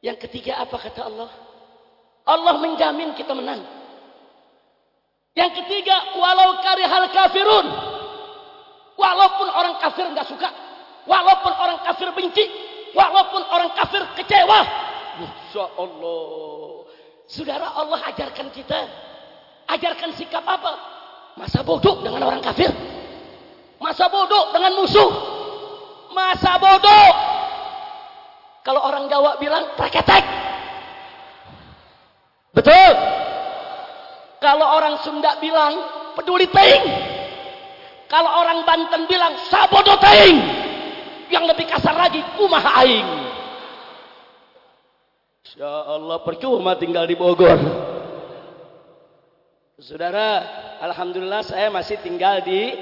Yang ketiga apa kata Allah? Allah menjamin kita menang. Yang ketiga, walau karihal kafirun. Walaupun orang kafir nggak suka, walaupun orang kafir benci, walaupun orang kafir kecewa. Masya Allah. Saudara Allah ajarkan kita. Ajarkan sikap apa? Masa bodoh dengan orang kafir. Masa bodoh dengan musuh. Masa bodoh. Kalau orang Jawa bilang praketek. Betul. Kalau orang Sunda bilang peduli teing. Kalau orang Banten bilang sabodo teing. Yang lebih kasar lagi kumaha aing. Insya Allah percuma tinggal di Bogor. Saudara, Alhamdulillah saya masih tinggal di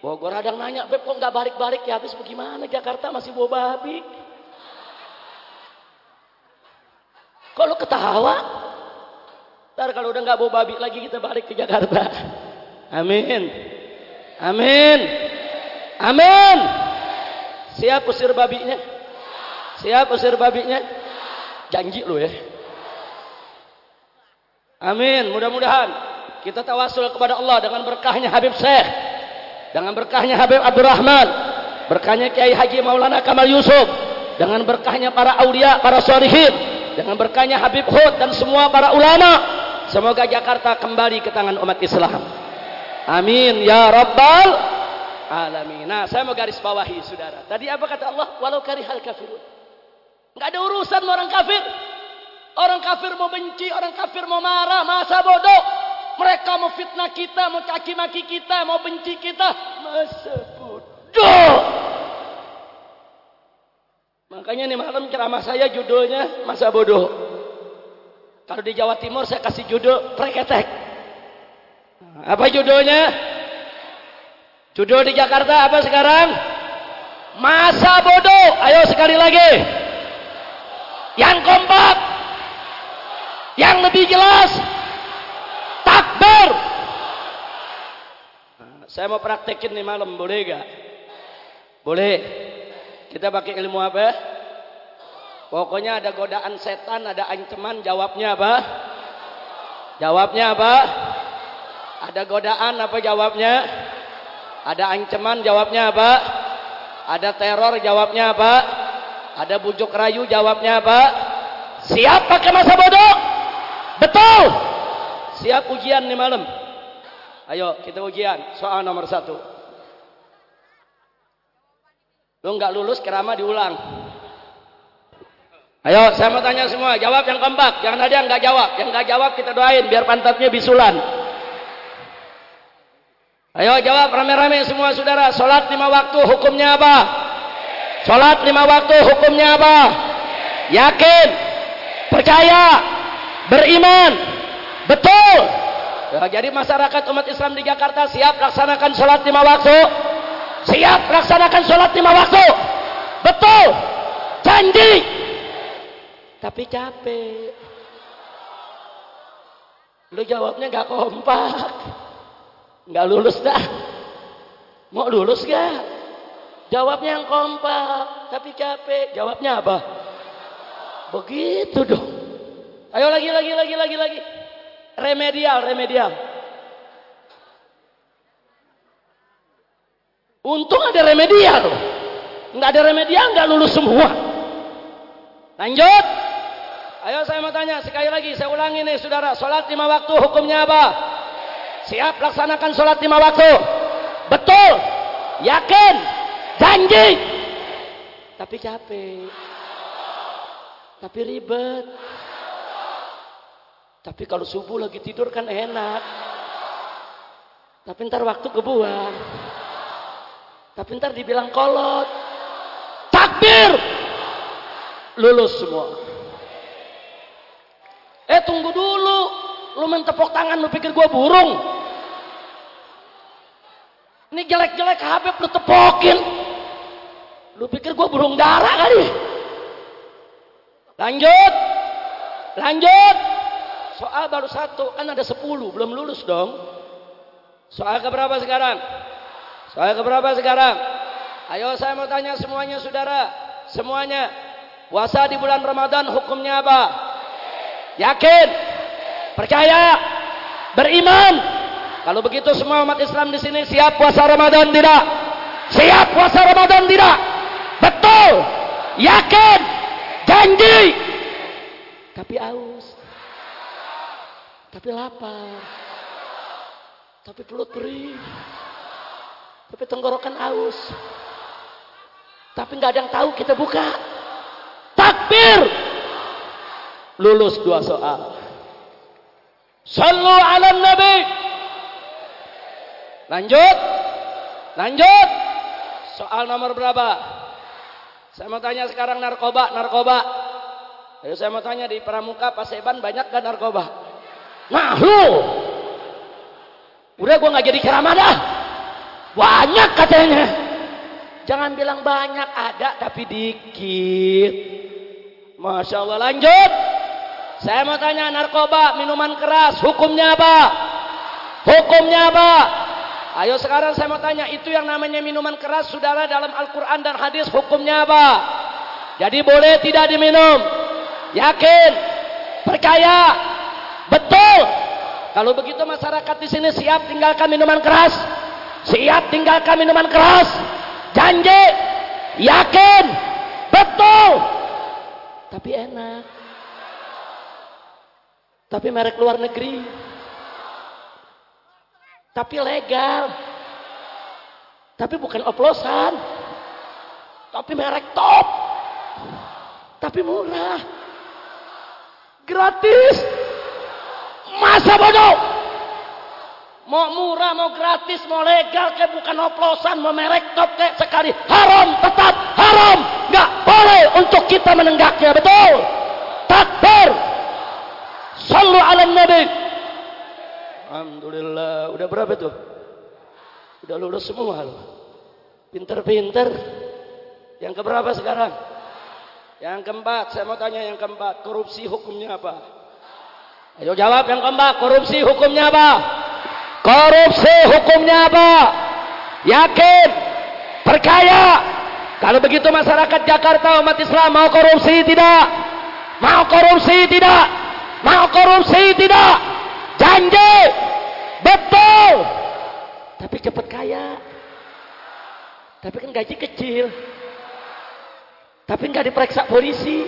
Bogor. Ada yang nanya, Beb kok nggak balik-balik ya? Habis bagaimana Jakarta masih bawa babi? Kalau ketawa, Ntar kalau udah nggak bawa babi lagi kita balik ke Jakarta. Amin. Amin. Amin. Siap usir babinya? Siap usir babinya? Janji lu ya. Amin. Mudah-mudahan kita tawasul kepada Allah dengan berkahnya Habib Syekh. Dengan berkahnya Habib Abdurrahman. Berkahnya Kiai Haji Maulana Kamal Yusuf. Dengan berkahnya para aulia, para solihin. Dengan berkahnya Habib Hud dan semua para ulama Semoga Jakarta kembali ke tangan umat Islam. Amin ya rabbal alamin. Nah, saya mau garis bawahi saudara. Tadi apa kata Allah? Walau karihal kafirun. Enggak ada urusan orang kafir. Orang kafir mau benci, orang kafir mau marah, masa bodoh. Mereka mau fitnah kita, mau caci maki kita, mau benci kita. Masa bodoh. Makanya nih malam ceramah saya judulnya masa bodoh. Kalau di Jawa Timur saya kasih judul preketek. Apa judulnya? Judul di Jakarta apa sekarang? Masa bodoh. Ayo sekali lagi. Yang kompak. Yang lebih jelas. Takbir. Saya mau praktekin nih malam, boleh gak? Boleh. Kita pakai ilmu apa? Pokoknya ada godaan setan, ada ancaman, jawabnya apa? Jawabnya apa? Ada godaan apa jawabnya? Ada ancaman jawabnya apa? Ada teror jawabnya apa? Ada bujuk rayu jawabnya apa? Siap pakai masa bodoh? Betul. Siap ujian nih malam. Ayo kita ujian. Soal nomor satu. Lu nggak lulus kerama diulang. Ayo saya mau tanya semua. Jawab yang kompak. Jangan ada yang nggak jawab. Yang nggak jawab kita doain biar pantatnya bisulan. Ayo jawab rame-rame semua saudara. Sholat lima waktu hukumnya apa? Sholat lima waktu hukumnya apa? Yakin? Percaya? Beriman? Betul? Ya, jadi masyarakat umat Islam di Jakarta siap laksanakan sholat lima waktu? Siap laksanakan sholat lima waktu? Betul? Janji? Tapi capek. Lu jawabnya gak kompak. Gak lulus dah. Mau lulus gak? Jawabnya yang kompak. Tapi capek. Jawabnya apa? Begitu dong. Ayo lagi, lagi, lagi, lagi, lagi. Remedial, remedial. Untung ada remedial. Nggak ada remedial, nggak lulus semua. Lanjut. Ayo saya mau tanya sekali lagi, saya ulangi nih saudara. Sholat lima waktu hukumnya apa? Siap laksanakan sholat lima waktu. Betul. Yakin. Janji. Tapi capek. Tapi ribet. Tapi kalau subuh lagi tidur kan enak. Tapi ntar waktu kebuang. Tapi ntar dibilang kolot. Takbir. Lulus semua. Eh tunggu dulu. Lu main tepuk tangan lu pikir gua burung. Ini jelek-jelek Habib lu tepokin. Lu pikir gua burung dara kali. Lanjut. Lanjut. Soal baru satu. Kan ada sepuluh. Belum lulus dong. Soal keberapa sekarang? Soal keberapa sekarang? Ayo saya mau tanya semuanya saudara. Semuanya. Puasa di bulan Ramadan hukumnya apa? Yakin? Percaya? Beriman? Kalau begitu semua umat Islam di sini siap puasa Ramadan tidak? Siap puasa Ramadan tidak? Betul? Yakin? Janji? Tapi aus. Tapi lapar. Tapi perut perih. Tapi tenggorokan aus. Tapi nggak ada yang tahu kita buka. Takbir. Lulus dua soal. Sallu ala nabi. Lanjut. Lanjut. Soal nomor berapa? Saya mau tanya sekarang narkoba, narkoba. Ayo saya mau tanya di Pramuka Paseban banyak kan narkoba? Nah. Udah gua nggak jadi ceramah dah. Banyak katanya. Jangan bilang banyak, ada tapi dikit. Masya Allah lanjut. Saya mau tanya narkoba, minuman keras, hukumnya apa? Hukumnya apa? Ayo sekarang saya mau tanya, itu yang namanya minuman keras, saudara dalam Al-Quran dan hadis, hukumnya apa? Jadi boleh tidak diminum? Yakin? Percaya? Betul? Kalau begitu masyarakat di sini siap tinggalkan minuman keras? Siap tinggalkan minuman keras? Janji? Yakin? Betul? Tapi enak. Tapi merek luar negeri. Tapi legal. Tapi bukan oplosan. Tapi merek top. Tapi murah. Gratis. Masa bodoh. Mau murah, mau gratis, mau legal, kayak bukan oplosan, mau merek top kayak sekali. Haram, tetap haram. Nggak boleh untuk kita menenggaknya, betul? Takbir. Sallu ala Nabi. Alhamdulillah. Udah berapa tuh? Udah lulus semua loh. Pinter-pinter. Yang keberapa sekarang? Yang keempat, saya mau tanya yang keempat, korupsi hukumnya apa? Ayo jawab yang keempat, korupsi hukumnya apa? Korupsi hukumnya apa? Yakin? Percaya? Kalau begitu masyarakat Jakarta umat Islam mau korupsi tidak? Mau korupsi tidak? Mau korupsi tidak? Janji? Betul? Tapi cepat kaya. Tapi kan gaji kecil. Tapi nggak diperiksa polisi.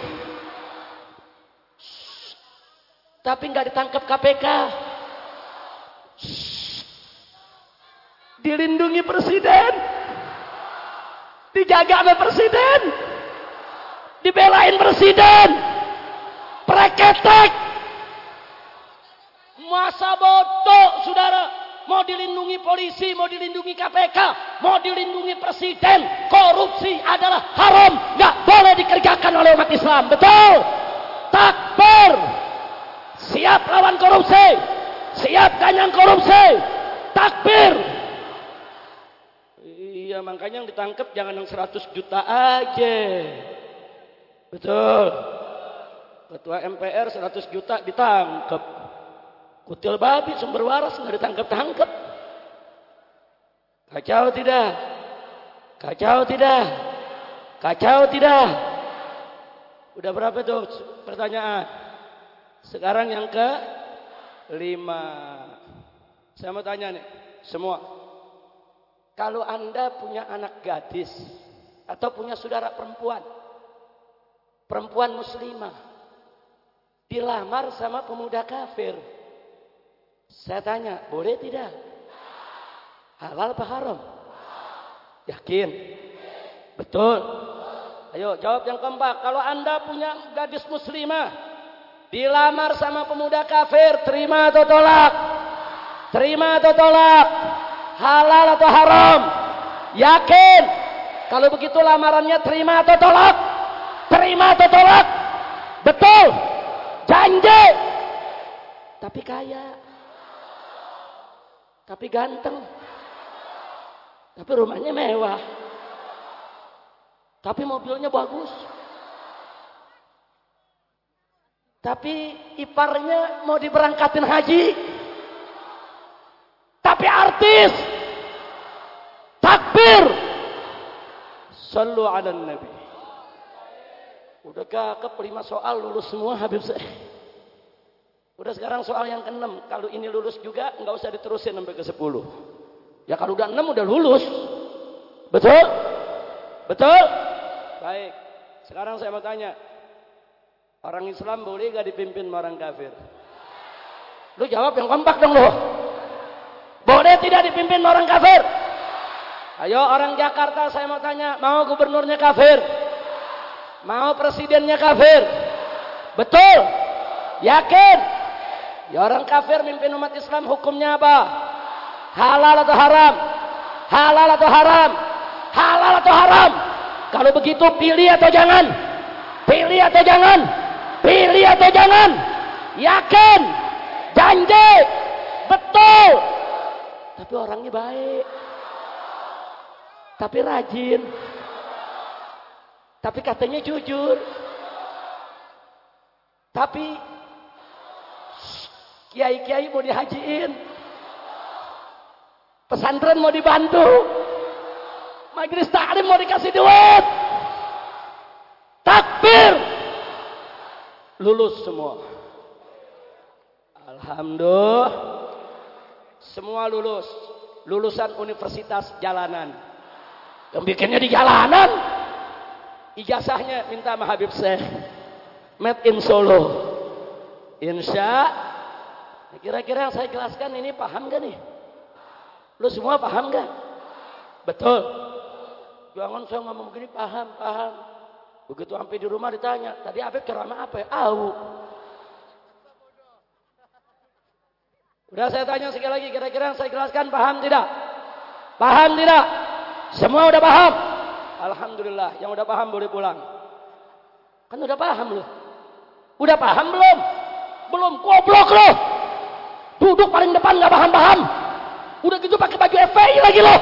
Tapi nggak ditangkap KPK. dilindungi presiden, dijaga oleh presiden, dibelain presiden, preketek, masa bodoh saudara, mau dilindungi polisi, mau dilindungi KPK, mau dilindungi presiden, korupsi adalah haram, nggak boleh dikerjakan oleh umat Islam, betul? Takbir, siap lawan korupsi, siap ganyang korupsi, takbir. Iya makanya yang ditangkap jangan yang 100 juta aja. Betul. Ketua MPR 100 juta ditangkap. Kutil babi sumber waras nggak ditangkap-tangkap. Kacau tidak? Kacau tidak? Kacau tidak? Udah berapa tuh pertanyaan? Sekarang yang ke lima. Saya mau tanya nih, semua. Kalau Anda punya anak gadis atau punya saudara perempuan, perempuan muslimah, dilamar sama pemuda kafir. Saya tanya, boleh tidak? Halal apa haram? Yakin? Betul? Ayo jawab yang keempat. Kalau Anda punya gadis muslimah, dilamar sama pemuda kafir, terima atau tolak? Terima atau tolak? halal atau haram? Yakin? Kalau begitu lamarannya terima atau tolak? Terima atau tolak? Betul? Janji? Tapi kaya. Tapi ganteng. Tapi rumahnya mewah. Tapi mobilnya bagus. Tapi iparnya mau diberangkatin haji. Tapi artis. Takbir. Sallu ala nabi. Udah gagap lima soal lulus semua Habib saya. Udah sekarang soal yang keenam. Kalau ini lulus juga nggak usah diterusin sampai ke sepuluh. Ya kalau udah enam udah lulus. Betul? Betul? Baik. Sekarang saya mau tanya. Orang Islam boleh gak dipimpin orang kafir? Lu jawab yang kompak dong lu. Boleh tidak dipimpin orang kafir? Ayo orang Jakarta saya mau tanya, mau gubernurnya kafir? Mau presidennya kafir? Betul? Yakin? Ya orang kafir mimpin umat Islam hukumnya apa? Halal atau haram? Halal atau haram? Halal atau haram? Kalau begitu pilih atau jangan? Pilih atau jangan? Pilih atau jangan? Yakin? Janji? Betul? Tapi orangnya baik. Tapi rajin. Tapi katanya jujur. Tapi kiai-kiai mau dihajiin. Pesantren mau dibantu. Majelis taklim mau dikasih duit. Takbir. Lulus semua. Alhamdulillah. Semua lulus. Lulusan universitas jalanan. Yang bikinnya di jalanan. Ijazahnya minta sama Habib Syekh. Made in Solo. Insya. Kira-kira yang saya jelaskan ini paham gak nih? Lu semua paham gak? Betul. Jangan saya ngomong begini paham, paham. Begitu sampai di rumah ditanya, tadi Habib ceramah apa ya? Au. Udah saya tanya sekali lagi, kira-kira yang saya jelaskan paham tidak? Paham tidak? Semua udah paham? Alhamdulillah, yang udah paham boleh pulang. Kan udah paham loh. Udah paham belum? Belum, goblok loh. Duduk paling depan gak paham-paham. Udah gitu pakai baju FPI lagi loh.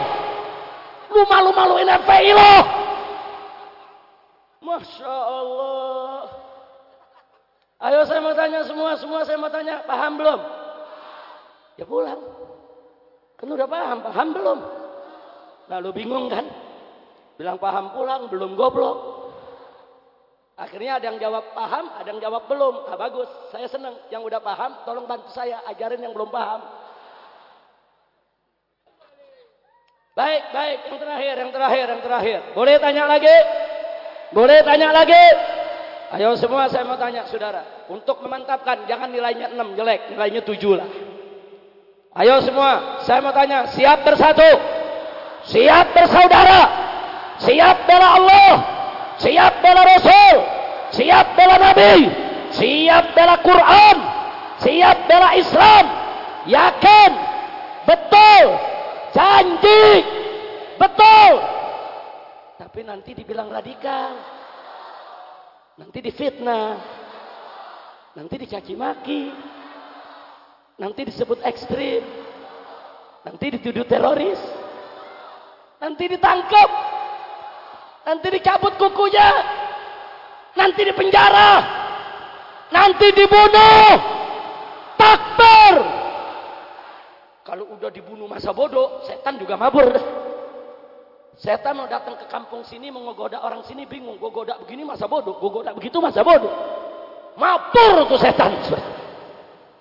Lu malu-maluin FPI loh. Masya Allah. Ayo saya mau tanya semua, semua saya mau tanya, paham belum? Ya pulang. Kan udah paham, paham belum? Lalu bingung kan? Bilang paham pulang, belum goblok. Akhirnya ada yang jawab paham, ada yang jawab belum. Ah, bagus, saya senang. Yang udah paham, tolong bantu saya ajarin yang belum paham. Baik, baik. Yang terakhir, yang terakhir, yang terakhir. Boleh tanya lagi? Boleh tanya lagi? Ayo semua saya mau tanya saudara. Untuk memantapkan, jangan nilainya 6 jelek, nilainya 7 lah. Ayo semua, saya mau tanya, siap bersatu? Siap bersaudara? Siap bela Allah? Siap bela Rasul? Siap bela Nabi? Siap bela Quran? Siap bela Islam? Yakin? Betul? Janji? Betul? Tapi nanti dibilang radikal. Nanti difitnah. Nanti dicaci maki. Nanti disebut ekstrim. Nanti dituduh teroris. Nanti ditangkap. Nanti dicabut kukunya. Nanti dipenjara. Nanti dibunuh. Takbir. Kalau udah dibunuh masa bodoh, setan juga mabur. Setan mau datang ke kampung sini mau ngegoda orang sini bingung. Gue goda begini masa bodoh. Gue goda begitu masa bodoh. Mabur tuh setan.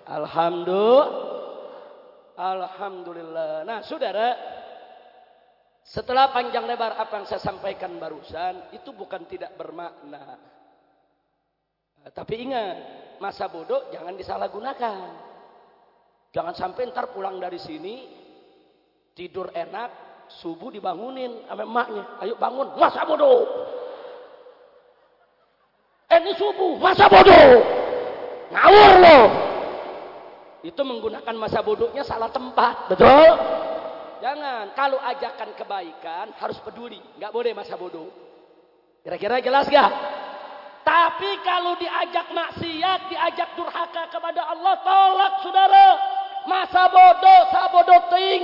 Alhamdulillah. Alhamdulillah. Nah saudara. Setelah panjang lebar apa yang saya sampaikan barusan. Itu bukan tidak bermakna. Tapi ingat. Masa bodoh jangan disalahgunakan. Jangan sampai ntar pulang dari sini. Tidur enak subuh dibangunin sama emaknya. Ayo bangun, masa bodoh. Eh, ini subuh, masa bodoh. Ngawur loh. Itu menggunakan masa bodohnya salah tempat, betul? Jangan, kalau ajakan kebaikan harus peduli, nggak boleh masa bodoh. Kira-kira jelas gak? Tapi kalau diajak maksiat, diajak durhaka kepada Allah, tolak saudara. Masa bodoh, sabodoh ting,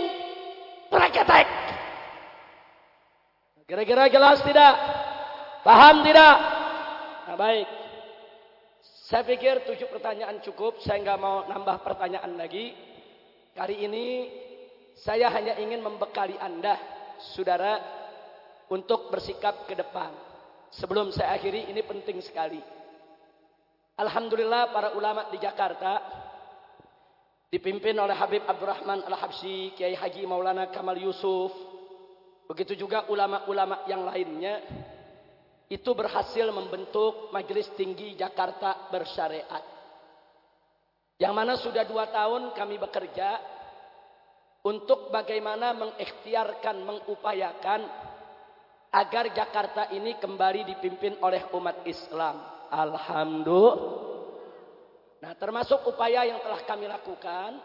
preketek. Kira-kira jelas tidak? Paham tidak? Nah baik. Saya pikir tujuh pertanyaan cukup. Saya nggak mau nambah pertanyaan lagi. Kali ini saya hanya ingin membekali Anda, saudara, untuk bersikap ke depan. Sebelum saya akhiri, ini penting sekali. Alhamdulillah para ulama di Jakarta dipimpin oleh Habib Abdurrahman Al-Habsyi, Kiai Haji Maulana Kamal Yusuf, begitu juga ulama-ulama yang lainnya itu berhasil membentuk Majelis Tinggi Jakarta Bersyariat. Yang mana sudah dua tahun kami bekerja untuk bagaimana mengikhtiarkan, mengupayakan agar Jakarta ini kembali dipimpin oleh umat Islam. Alhamdulillah. Nah, termasuk upaya yang telah kami lakukan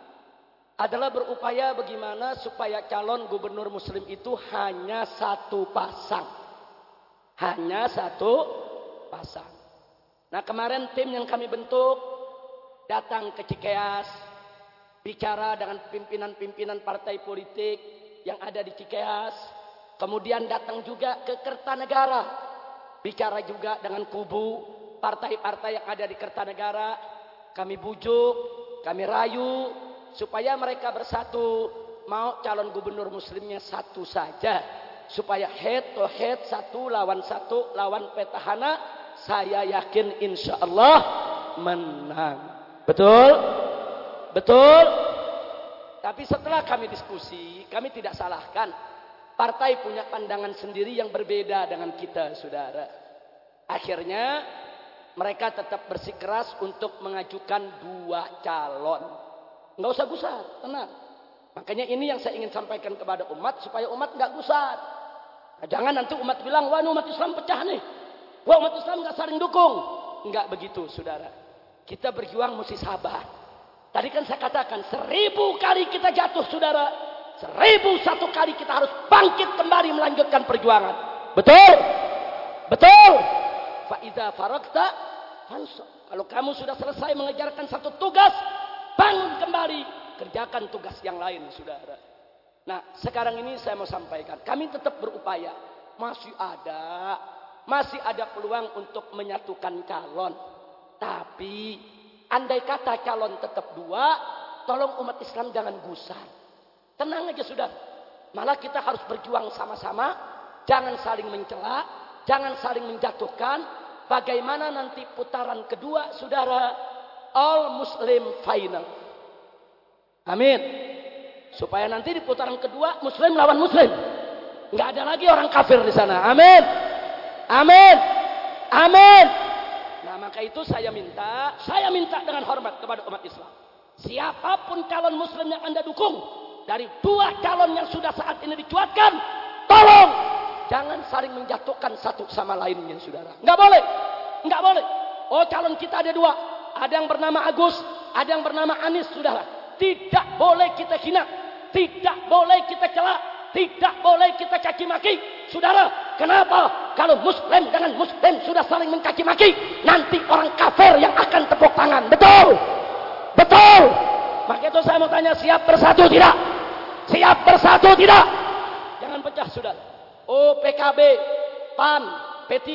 adalah berupaya bagaimana supaya calon gubernur muslim itu hanya satu pasang. Hanya satu pasang. Nah, kemarin tim yang kami bentuk datang ke Cikeas bicara dengan pimpinan-pimpinan partai politik yang ada di Cikeas, kemudian datang juga ke Kertanegara, bicara juga dengan kubu partai-partai yang ada di Kertanegara, kami bujuk, kami rayu supaya mereka bersatu, mau calon gubernur muslimnya satu saja, supaya head to head satu lawan satu lawan petahana, saya yakin insya Allah menang. Betul? Betul? Tapi setelah kami diskusi, kami tidak salahkan. Partai punya pandangan sendiri yang berbeda dengan kita, saudara. Akhirnya, mereka tetap bersikeras untuk mengajukan dua calon. Nggak usah gusar, tenang. Makanya ini yang saya ingin sampaikan kepada umat, supaya umat nggak gusar. Nah, jangan nanti umat bilang, wah umat Islam pecah nih. Wah umat Islam nggak saling dukung. Nggak begitu, saudara. Kita berjuang mesti sabar. Tadi kan saya katakan seribu kali kita jatuh saudara. Seribu satu kali kita harus bangkit kembali melanjutkan perjuangan. Betul? Betul? Faidah faragta Kalau kamu sudah selesai mengejarkan satu tugas, bangun kembali, kerjakan tugas yang lain, saudara. Nah, sekarang ini saya mau sampaikan, kami tetap berupaya, masih ada, masih ada peluang untuk menyatukan calon. Tapi Andai kata calon tetap dua, tolong umat Islam jangan gusar. Tenang aja sudah. Malah kita harus berjuang sama-sama, jangan saling mencela, jangan saling menjatuhkan. Bagaimana nanti putaran kedua, saudara, all Muslim final. Amin. Supaya nanti di putaran kedua Muslim lawan Muslim. Nggak ada lagi orang kafir di sana. Amin. Amin. Amin. Maka itu saya minta, saya minta dengan hormat kepada umat Islam. Siapa pun calon muslim yang anda dukung, dari dua calon yang sudah saat ini dicuatkan, tolong jangan saling menjatuhkan satu sama lainnya saudara. Nggak boleh, nggak boleh. Oh calon kita ada dua, ada yang bernama Agus, ada yang bernama Anis saudara. Tidak boleh kita hina, tidak boleh kita celak, tidak boleh kita caci maki. Saudara, kenapa? Kalau muslim dengan muslim sudah saling mencaci maki, nanti orang kafir yang akan tepuk tangan. Betul? Betul? Maka itu saya mau tanya, siap bersatu tidak? Siap bersatu tidak? Jangan pecah, saudara. Oh, PKB, PAN, P3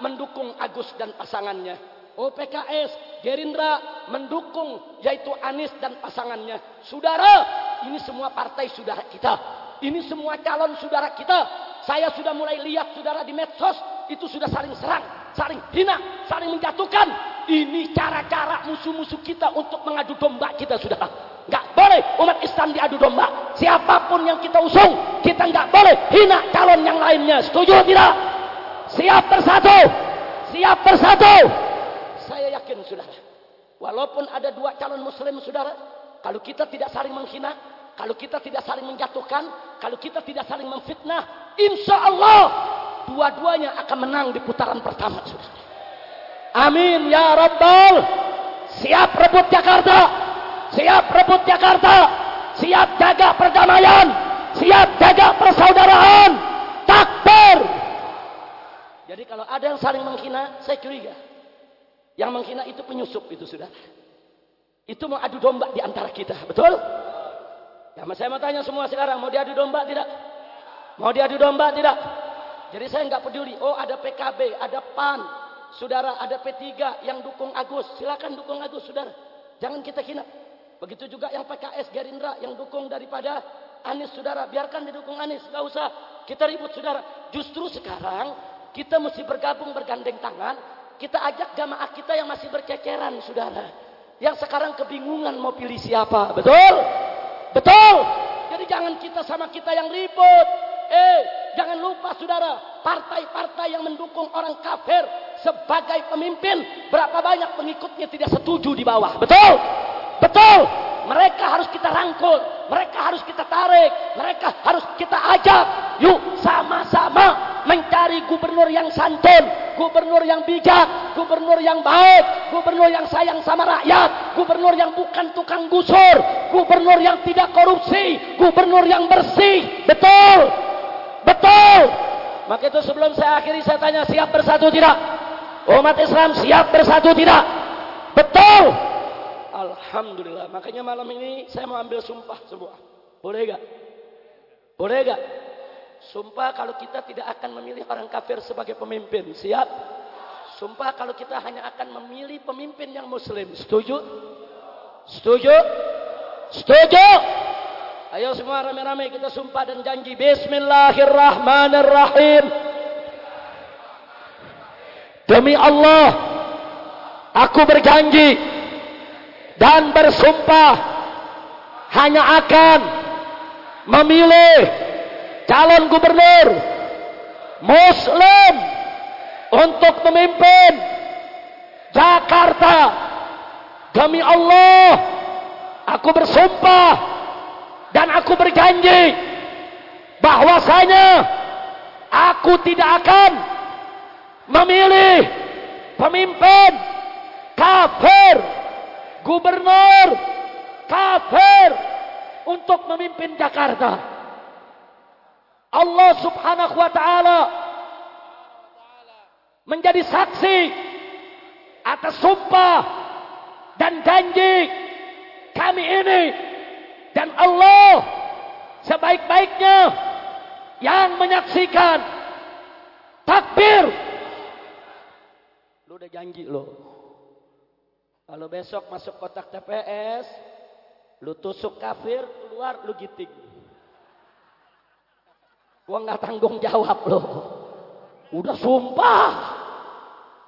mendukung Agus dan pasangannya. Oh PKS, Gerindra mendukung yaitu Anies dan pasangannya. Saudara, ini semua partai saudara kita. Ini semua calon saudara kita. Saya sudah mulai lihat saudara di medsos. Itu sudah saling serang, saling hina, saling menjatuhkan. Ini cara-cara musuh-musuh kita untuk mengadu domba kita saudara. Gak boleh umat Islam diadu domba. Siapa pun yang kita usung, kita nggak boleh hina calon yang lainnya. Setuju tidak? Siap bersatu. Siap bersatu. Saya yakin saudara. Walaupun ada dua calon muslim saudara. Kalau kita tidak saling menghina, kalau kita tidak saling menjatuhkan, kalau kita tidak saling memfitnah, insya Allah dua-duanya akan menang di putaran pertama. Amin ya Rabbal. Siap rebut Jakarta. Siap rebut Jakarta. Siap jaga perdamaian. Siap jaga persaudaraan. Takbir. Jadi kalau ada yang saling menghina, saya curiga. Yang menghina itu penyusup itu sudah. Itu mau adu domba di antara kita, betul? Ya, saya mau tanya semua sekarang, mau diadu domba tidak? Mau diadu domba tidak? Jadi saya nggak peduli. Oh ada PKB, ada PAN, saudara, ada P3 yang dukung Agus. Silakan dukung Agus, saudara. Jangan kita hina. Begitu juga yang PKS, Gerindra yang dukung daripada Anies, saudara. Biarkan didukung Anies, nggak usah kita ribut, saudara. Justru sekarang kita mesti bergabung bergandeng tangan. Kita ajak jamaah kita yang masih berceceran, saudara. Yang sekarang kebingungan mau pilih siapa, betul? Betul. Jadi jangan kita sama kita yang ribut. Eh, jangan lupa saudara, partai-partai yang mendukung orang kafir sebagai pemimpin, berapa banyak pengikutnya tidak setuju di bawah. Betul? Betul. Mereka harus kita rangkul, mereka harus kita tarik, mereka harus kita ajak. Yuk sama-sama mencari gubernur yang santun, gubernur yang bijak, gubernur yang baik, gubernur yang sayang sama rakyat, gubernur yang bukan tukang gusur, gubernur yang tidak korupsi, gubernur yang bersih. Betul? Betul. Maka itu sebelum saya akhiri saya tanya siap bersatu tidak? Umat Islam siap bersatu tidak? Betul. Alhamdulillah. Makanya malam ini saya mau ambil sumpah semua. Boleh gak? Boleh gak? Sumpah kalau kita tidak akan memilih orang kafir sebagai pemimpin. Siap? Sumpah kalau kita hanya akan memilih pemimpin yang muslim. Setuju? Setuju? Setuju? Ayo semua rame-rame kita sumpah dan janji. Bismillahirrahmanirrahim. Demi Allah. Aku berjanji dan bersumpah hanya akan memilih calon gubernur muslim untuk memimpin Jakarta. Demi Allah aku bersumpah dan aku berjanji bahwasanya aku tidak akan memilih pemimpin kafir gubernur kafir untuk memimpin Jakarta. Allah Subhanahu wa taala menjadi saksi atas sumpah dan janji kami ini. Dan Allah sebaik-baiknya yang menyaksikan takbir. Lu udah janji lo kalau besok masuk kotak TPS lu tusuk kafir keluar lu giting. Gua nggak tanggung jawab lo udah sumpah.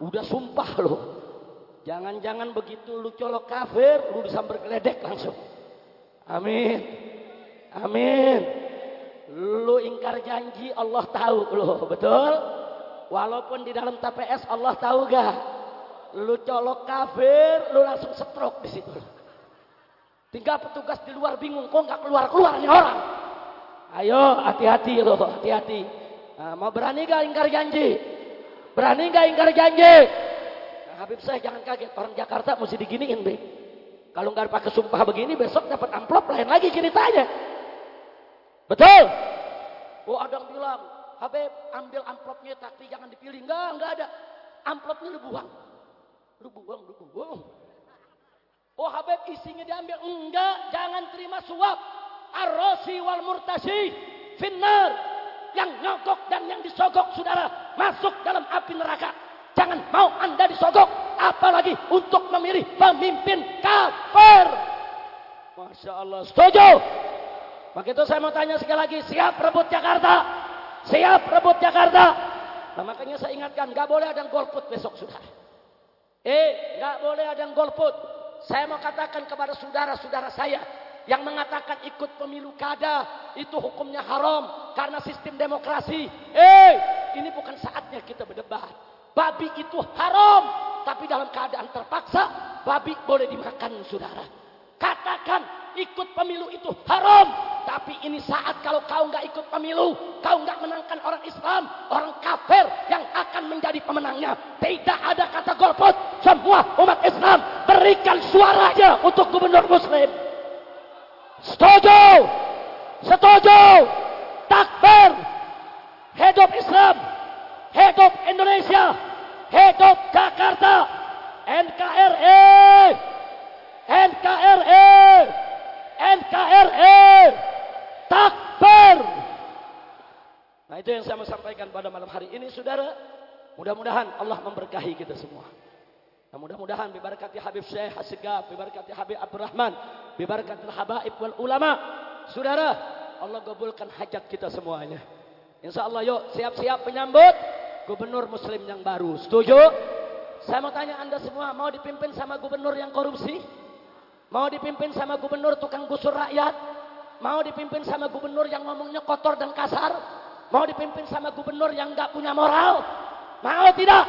Udah sumpah lo jangan-jangan begitu lu colok kafir lu disambar geledek langsung. Amin. Amin. Lu ingkar janji Allah tahu lo betul? Walaupun di dalam TPS Allah tahu gak lu colok kafir lu langsung stroke di situ tinggal petugas di luar bingung kok nggak keluar keluar nih orang ayo hati-hati lo hati-hati nah, mau berani gak ingkar janji berani gak ingkar janji nah, Habib saya jangan kaget orang Jakarta mesti diginiin be kalau nggak pakai sumpah begini besok dapat amplop lain lagi ceritanya Betul? Oh ada yang bilang, Habib ambil amplopnya tapi jangan dipilih. Enggak, enggak ada. Amplopnya lu buang. Lu buang, lu buang. Oh Habib isinya diambil. Enggak, jangan terima suap. Arrosi wal murtasi. Finnar. Yang nyogok dan yang disogok saudara. Masuk dalam api neraka. Jangan mau anda disogok. Apalagi untuk memilih pemimpin kafir. Masya Allah. Setuju? Maka itu saya mau tanya sekali lagi, siap rebut Jakarta? Siap rebut Jakarta? Nah, makanya saya ingatkan, gak boleh ada golput besok saudara. Eh, gak boleh ada yang golput. Saya mau katakan kepada saudara-saudara saya yang mengatakan ikut pemilu kada itu hukumnya haram karena sistem demokrasi. Eh, ini bukan saatnya kita berdebat. Babi itu haram, tapi dalam keadaan terpaksa babi boleh dimakan saudara. Katakan ikut pemilu itu haram. Tapi ini saat kalau kau nggak ikut pemilu, kau nggak menangkan orang Islam, orang kafir yang akan menjadi pemenangnya. Tidak ada kata golput. Semua umat Islam berikan suaranya untuk gubernur Muslim. Setuju, setuju, takbir, hidup Islam, hidup Indonesia, hidup Jakarta, NKRI, NKRI. NKRI takbir. Nah itu yang saya mau sampaikan pada malam hari ini saudara. Mudah-mudahan Allah memberkahi kita semua. Nah, mudah-mudahan bibarakati Habib Syekh Hasegaf, bibarakati Habib Abdurrahman, bibarakati Habaib wal ulama. Saudara, Allah gabulkan hajat kita semuanya. Insya Allah yuk siap-siap menyambut gubernur muslim yang baru. Setuju? Saya mau tanya anda semua, mau dipimpin sama gubernur yang korupsi? Mau dipimpin sama gubernur tukang gusur rakyat? Mau dipimpin sama gubernur yang ngomongnya kotor dan kasar? Mau dipimpin sama gubernur yang gak punya moral? Mau tidak?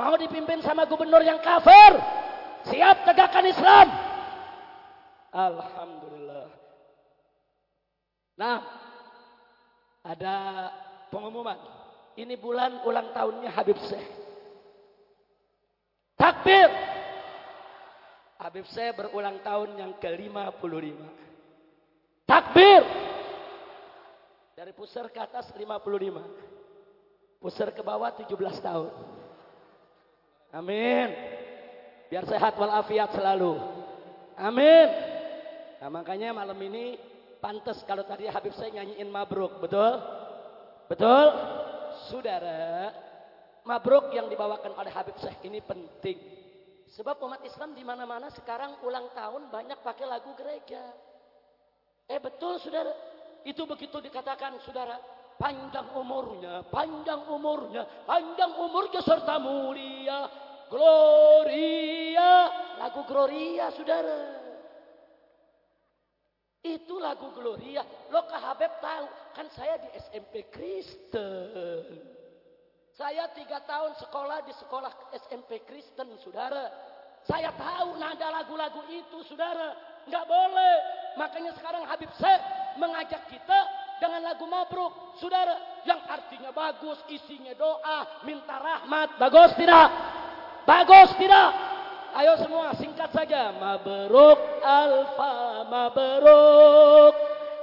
Mau dipimpin sama gubernur yang kafir? Siap tegakkan Islam? Alhamdulillah. Nah, ada pengumuman. Ini bulan ulang tahunnya Habib Syekh. Takbir. Habib saya berulang tahun yang ke-55. Takbir. Dari pusar ke atas 55. Pusar ke bawah 17 tahun. Amin. Biar sehat walafiat selalu. Amin. Nah makanya malam ini pantas kalau tadi Habib saya nyanyiin mabruk. Betul? Betul? Saudara, mabruk yang dibawakan oleh Habib Syekh ini penting. Sebab umat Islam di mana-mana sekarang ulang tahun banyak pakai lagu gereja. Eh betul saudara. Itu begitu dikatakan saudara. Panjang umurnya, panjang umurnya, panjang umurnya serta mulia. Gloria. Lagu Gloria saudara. Itu lagu Gloria. Lo Habib tahu. Kan saya di SMP Kristen. Saya tiga tahun sekolah di sekolah SMP Kristen, saudara. Saya tahu nada lagu-lagu itu, saudara. Nggak boleh. Makanya sekarang Habib Syekh mengajak kita dengan lagu Mabruk, saudara. Yang artinya bagus, isinya doa, minta rahmat. Bagus tidak? Bagus tidak? Ayo semua singkat saja. Mabruk alfa mabruk.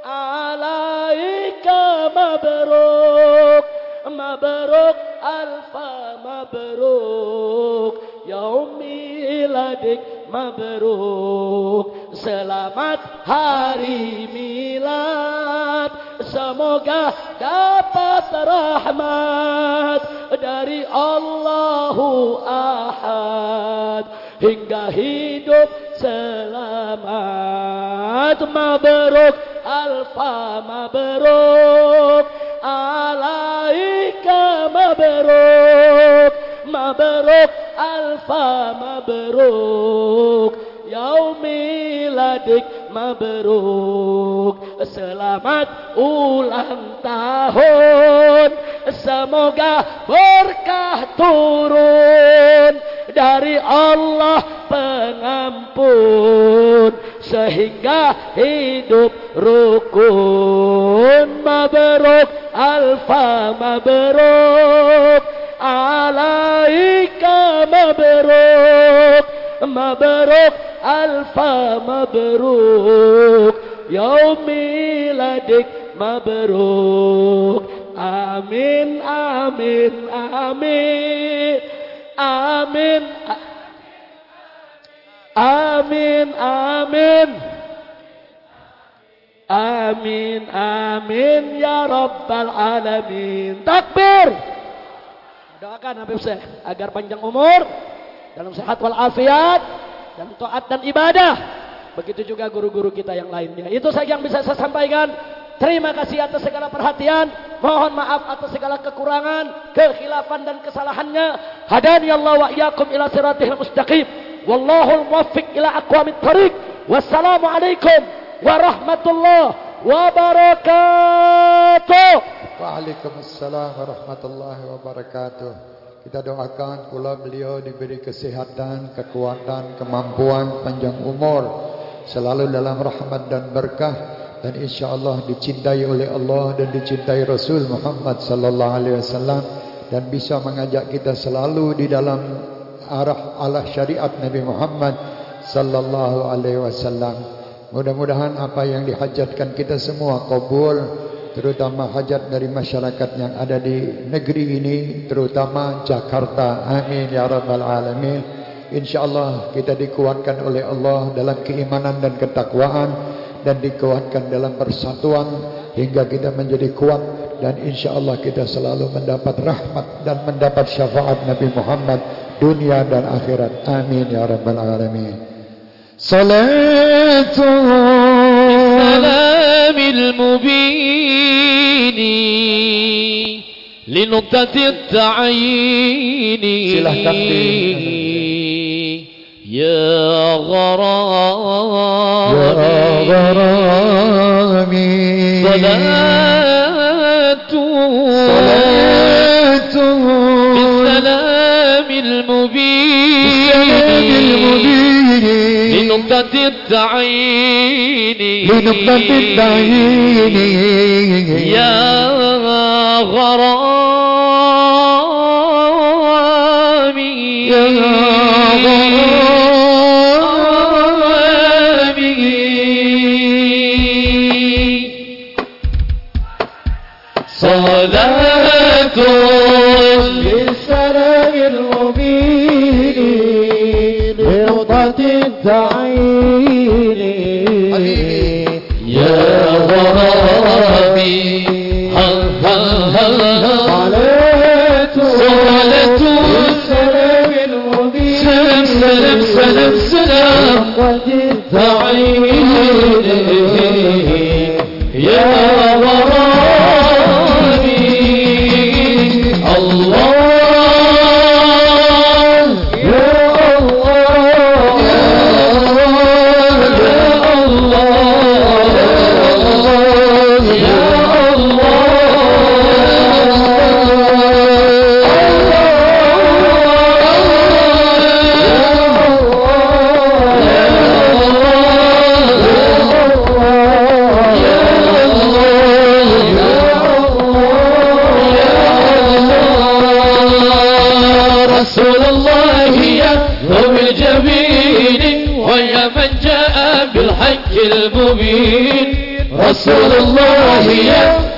Alaika mabruk. Mabruk alfa mabruk. Yaumi ladik mabruk. Selamat hari milad. Semoga dapat rahmat dari Allahu Ahad hingga hidup selamat mabruk alfa mabruk alaika mabruk mabruk alfa mabruk yaumiladik mabruk. Selamat ulang tahun. Semoga berkah turun dari Allah pengampun sehingga hidup rukun. Mabruk alfa mabruk alaika mabruk mabruk alfa mabruk yaumi ladik mabruk. Amin amin amin amin amin amin amin amin ya rabbal alamin takbir doakan Habib Syekh agar panjang umur dalam sehat walafiat dan taat dan ibadah. Begitu juga guru-guru kita yang lainnya. Itu saja yang bisa saya sampaikan. Terima kasih atas segala perhatian. Mohon maaf atas segala kekurangan, kekhilafan dan kesalahannya. Hadani Allah wa iyyakum ila siratihil mustaqim. Wallahu muwaffiq ila aqwamit thariq. Wassalamualaikum warahmatullahi wabarakatuh. Waalaikumsalam warahmatullahi wabarakatuh. Kita doakan pula beliau diberi kesehatan, kekuatan, kemampuan, panjang umur. Selalu dalam rahmat dan berkah. Dan insya Allah dicintai oleh Allah dan dicintai Rasul Muhammad sallallahu alaihi wasallam dan bisa mengajak kita selalu di dalam arah Allah syariat Nabi Muhammad sallallahu alaihi wasallam. Mudah-mudahan apa yang dihajatkan kita semua kabul terutama hajat dari masyarakat yang ada di negeri ini terutama Jakarta. Amin ya rabbal alamin. Insyaallah kita dikuatkan oleh Allah dalam keimanan dan ketakwaan dan dikuatkan dalam persatuan hingga kita menjadi kuat dan insyaallah kita selalu mendapat rahmat dan mendapat syafaat Nabi Muhammad dunia dan akhirat. Amin ya rabbal alamin صلاة. السلام المبين لنقطة التعيين. يا غرامي. يا غرامي. لنقطة التعيين لنقطة التعيين يا غرامي. يا غرامي. we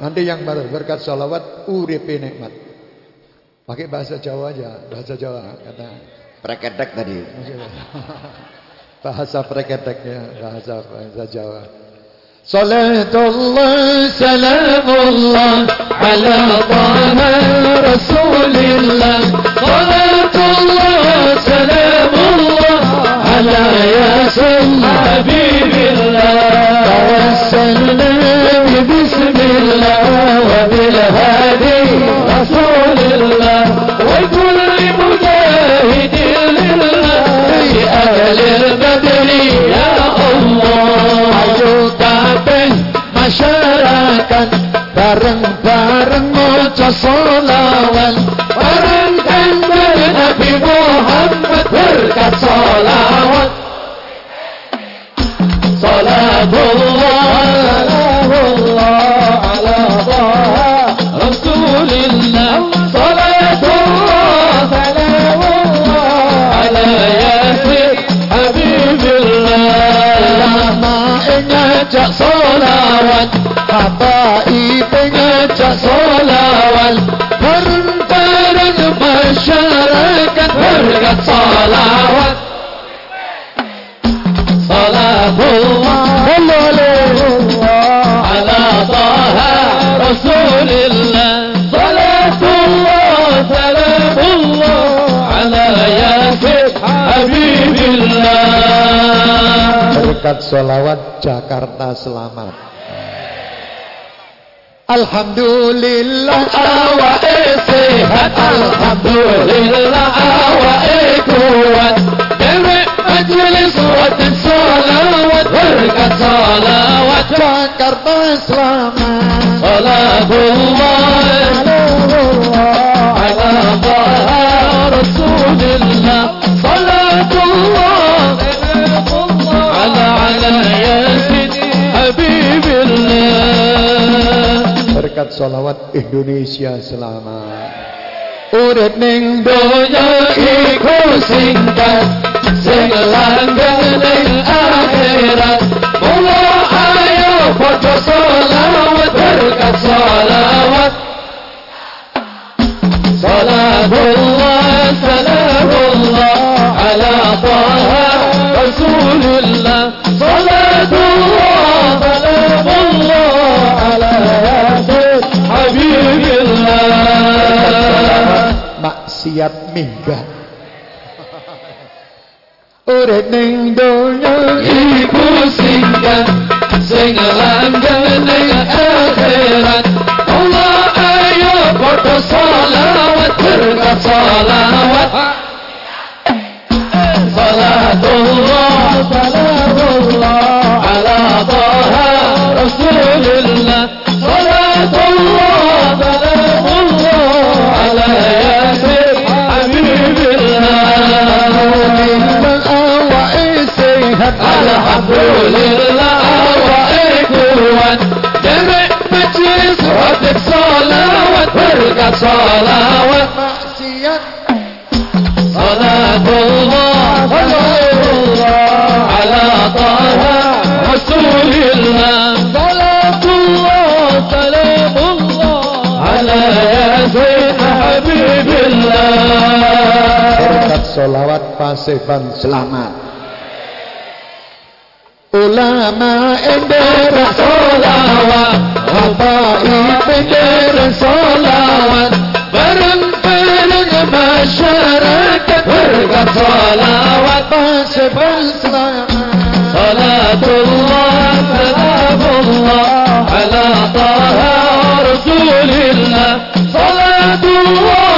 nanti yang banter berkat solawat uripe nikmat. Pakai bahasa Jawa aja bahasa Jawa kata. Prekedek tadi. Bahasa prekedek ya bahasa bahasa Jawa. Salatullah salamullah ala taha rasulillah. Salatullah salamullah ala yasin habibillah توسلنا بسم الله وبالهادي رسول الله وكل مجاهد لله في أهل البدر يا الله Ayo kabeh masyarakat bareng-bareng maca solawat bareng kanjeng Nabi Muhammad berkat solawat ngajak solawat Habaib ngajak solawat Bareng-bareng masyarakat berkat solawat Salatullah Ala taha رسول الله صلاة الله سلام الله على ياسر حبيب الله Berkat solawat Jakarta selamat. Alhamdulillah awake sehat alhamdulillah awake kuat salawat berkat salawat. Jakarta selamat. salatullah ala taha rasulillah salatullah ala ala yasin habibillah Berkat solawat Indonesia selamat. Urip ning donya iku singkat سيغلان قبل الآخرة مولو آيو فتو صلاوة تركب صلاوة صلاة الله سلام الله على طه رسول الله صلاة الله سلام الله على ياسر حبيب الله maksiat mimba Padha selawat berkat selawat salatullah salamullah ala taha rasulillah salatullah Alhamdulillah awake kuat Derek majlis Rabbik salawat Berkat salawat Maksiat Salatullah Salatullah Ala taha Rasulillah Salatullah Salamullah Ala yasin Habibillah Berkat solawat Paseban selamat. علماء در صلاوات حبائب در صلاوات bareng-bareng masyarakat berkat salawat Masih Salatullah Salamullah Ala taha Rasulillah Salatullah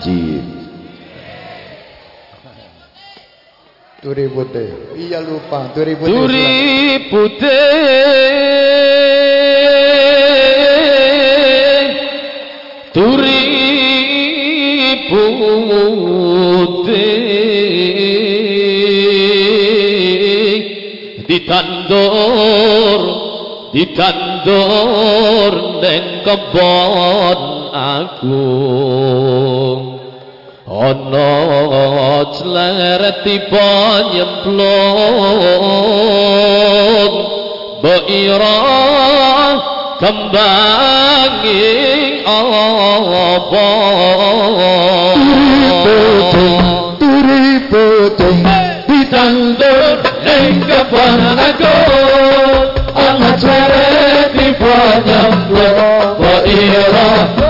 habibillah Ajib. Turi putih. Iya lupa. Turi putih. Duri putih Duri putih Ditandur Ditandur Neng kebon agung ana cleret tiba nyemplung. Beira kembang ing apa? Turu putu ditandur ning kepanaku ana cleret tiba nyemplung beira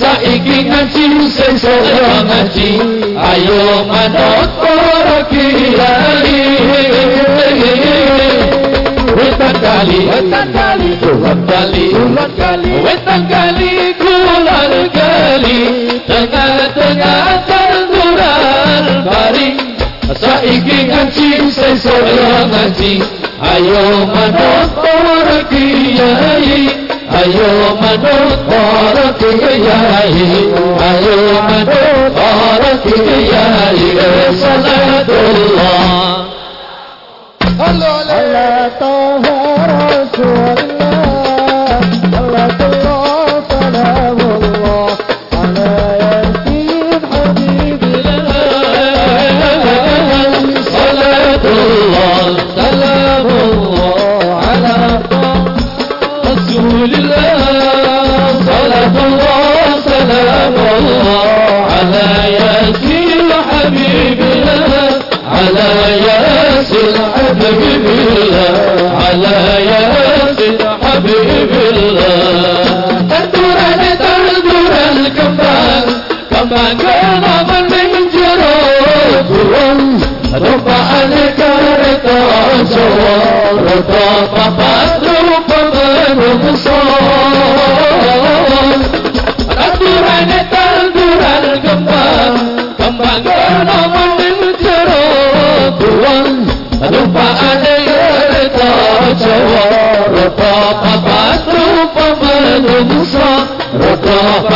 Saiki ngaji sing sore ngaji ayo manut Wetangali, wetangali, kali tengah-tengah terdural bari. Saiki ngaji, saya sore ngaji, ayo manut orang kiai. ayo mano parati yahi ayo mano parati yahi salatullah Oh,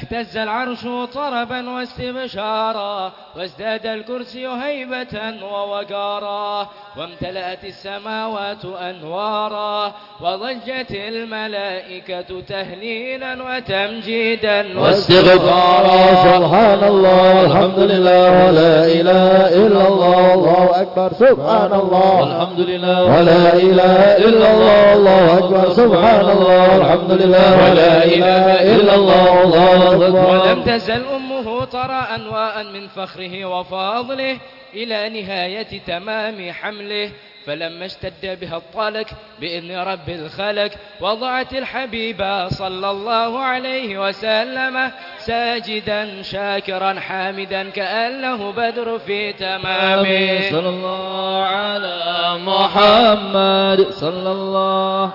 فاهتز العرش طربا واستبشارا وازداد الكرسي هيبة ووقارا وامتلأت السماوات أنوارا وضجت الملائكة تهليلا وتمجيدا واستغفارا. سبحان الله الحمد لله ولا إله إلا الله الله. أكبر. سبحان الله. الحمد لله. ولا إله إلا الله. الله أكبر. سبحان الله. الحمد لله. ولا إله إلا الله. الله أكبر. ولم تزل أمه ترى أنواء من فخره وفضله إلى نهاية تمام حمله فلما اشتد بها الطلق بإذن رب الخلق وضعت الحبيب صلى الله عليه وسلم ساجدا شاكرا حامدا كأنه بدر في تمامه صلى الله على محمد. صلى الله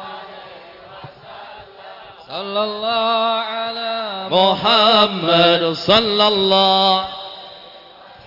صلى الله على محمد. صلى الله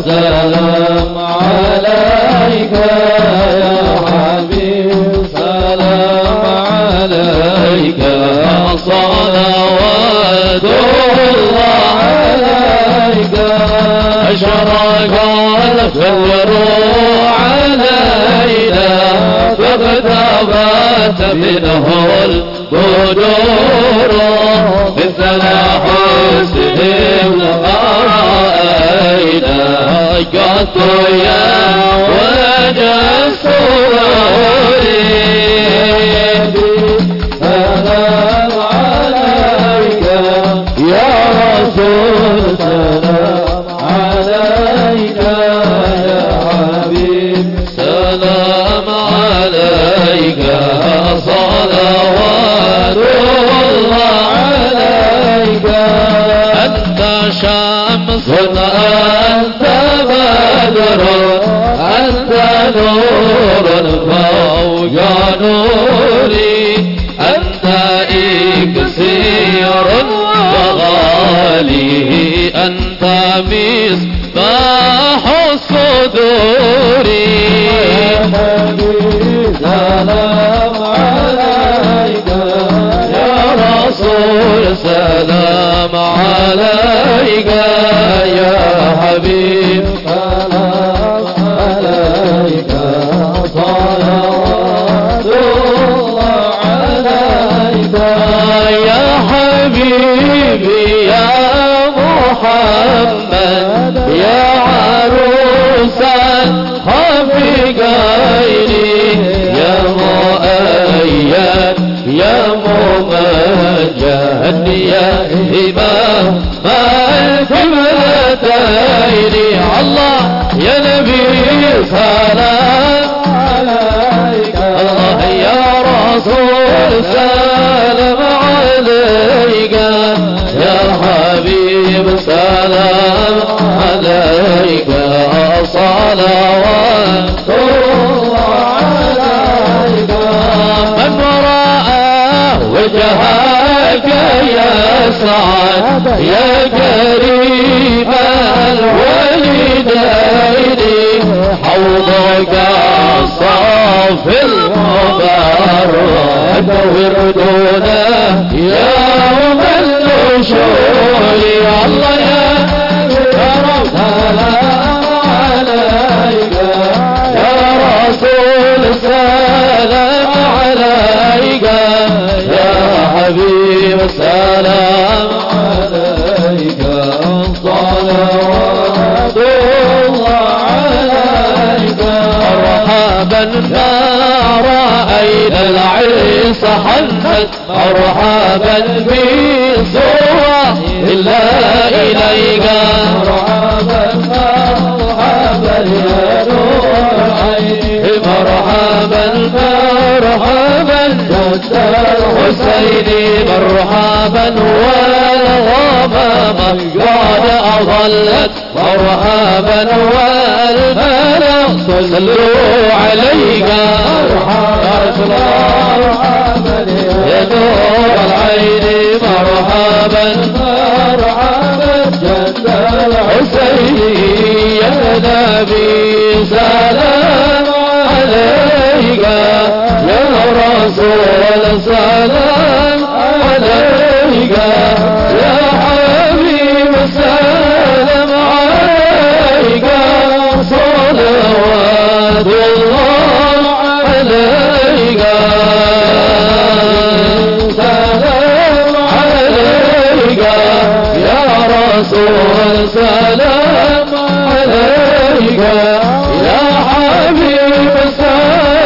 سلام عليك يا حبيب سلام عليك. صلوات الله عليك. أشرق الفجر علينا. فاغتبت منه البدور. مثل حسنهم رأينا قط يا وجه السرور سلام عليك يا رسول سلام عليك يا حبيب. سلام عليك صلوات الله عليك. أنت شمس أنت بدر أنت نور فوق نوري أنت إكسير وغالي أنت مصباح الصدور سلام عليك يا حبيب. حبيبي يا محمد يا عروسا يا إمام القبلتين الله يا نبي سلام عليك الله يا رسول سلام عليك يا حبيب سلام عليك صلوات الله وجهك يا سعد يا كريم الوالدين حوضك صاف المبارك وردنا الله يا كرم سلام عليك يا رسول سلام عليك يا حبيب سلام عليك. صلوات الله عليك. مرحبا ما رأينا العيس حنت. مرحبا بصورة إلا إليك. مرحبا مرحبا يا نور العين مرحبا مرحبا جد الحسين مرحبا والغمامة قد أظلت مرحبا والبلد صلوا عليك رسول الله يا نور العين مرحبا مرحبا جد الحسين يا نبي سلام رسول سلام عليك يا حبيب سلام عليك. صلوات الله عليك. سلام عليك يا رسول سلام عليك يا حبيب سلام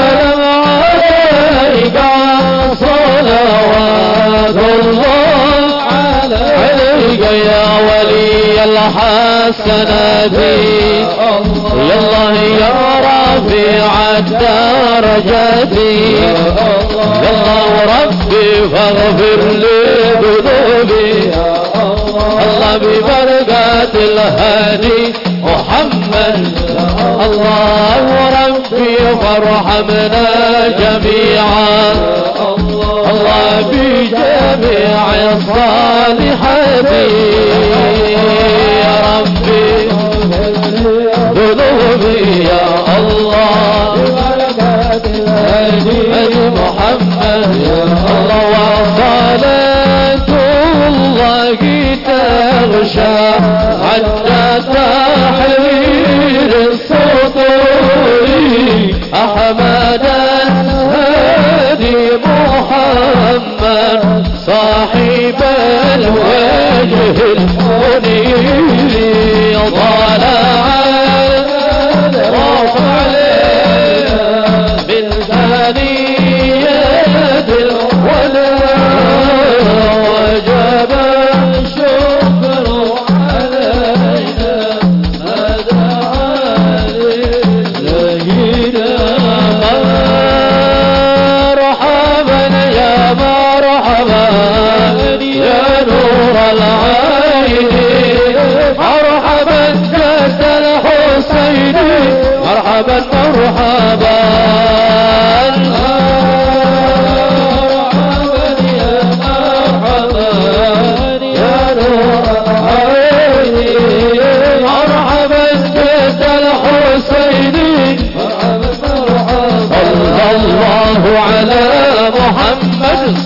عليك صلوات الله عليك يا ولي الحسنات يا الله يا رفيع الدرجات يا الله ربي فاغفر لي ذنوبي الله ببركات الهادي محمد الله ربي فارحمنا جميعا. الله بجميع الصالحات يا ربي تغشى حتى تحرير الصدور أحمد هادي محمد صاحب الوجه المنير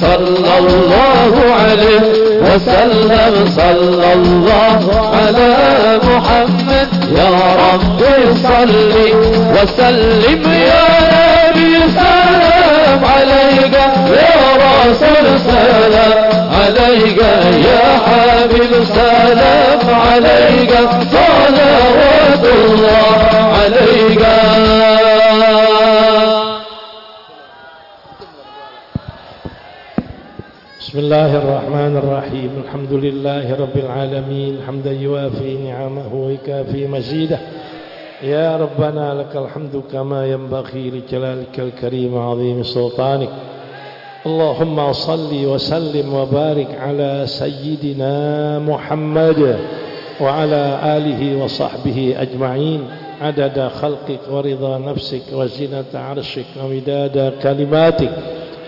صلى الله عليه وسلم. صلى الله على محمد. يا رب صل وسلم يا نبي سلام عليك يا رسول سلام عليك يا حبيب سلام عليك صلوات الله عليك. بسم الله الرحمن الرحيم. الحمد لله رب العالمين. حمدا يوافي نعمه ويكافي مزيده. يا ربنا لك الحمد كما ينبغي لجلالك الكريم عظيم سلطانك اللهم صل وسلم وبارك على سيدنا محمد وعلى آله وصحبه أجمعين عدد خلقك ورضا نفسك وزنة عرشك ومداد كلماتك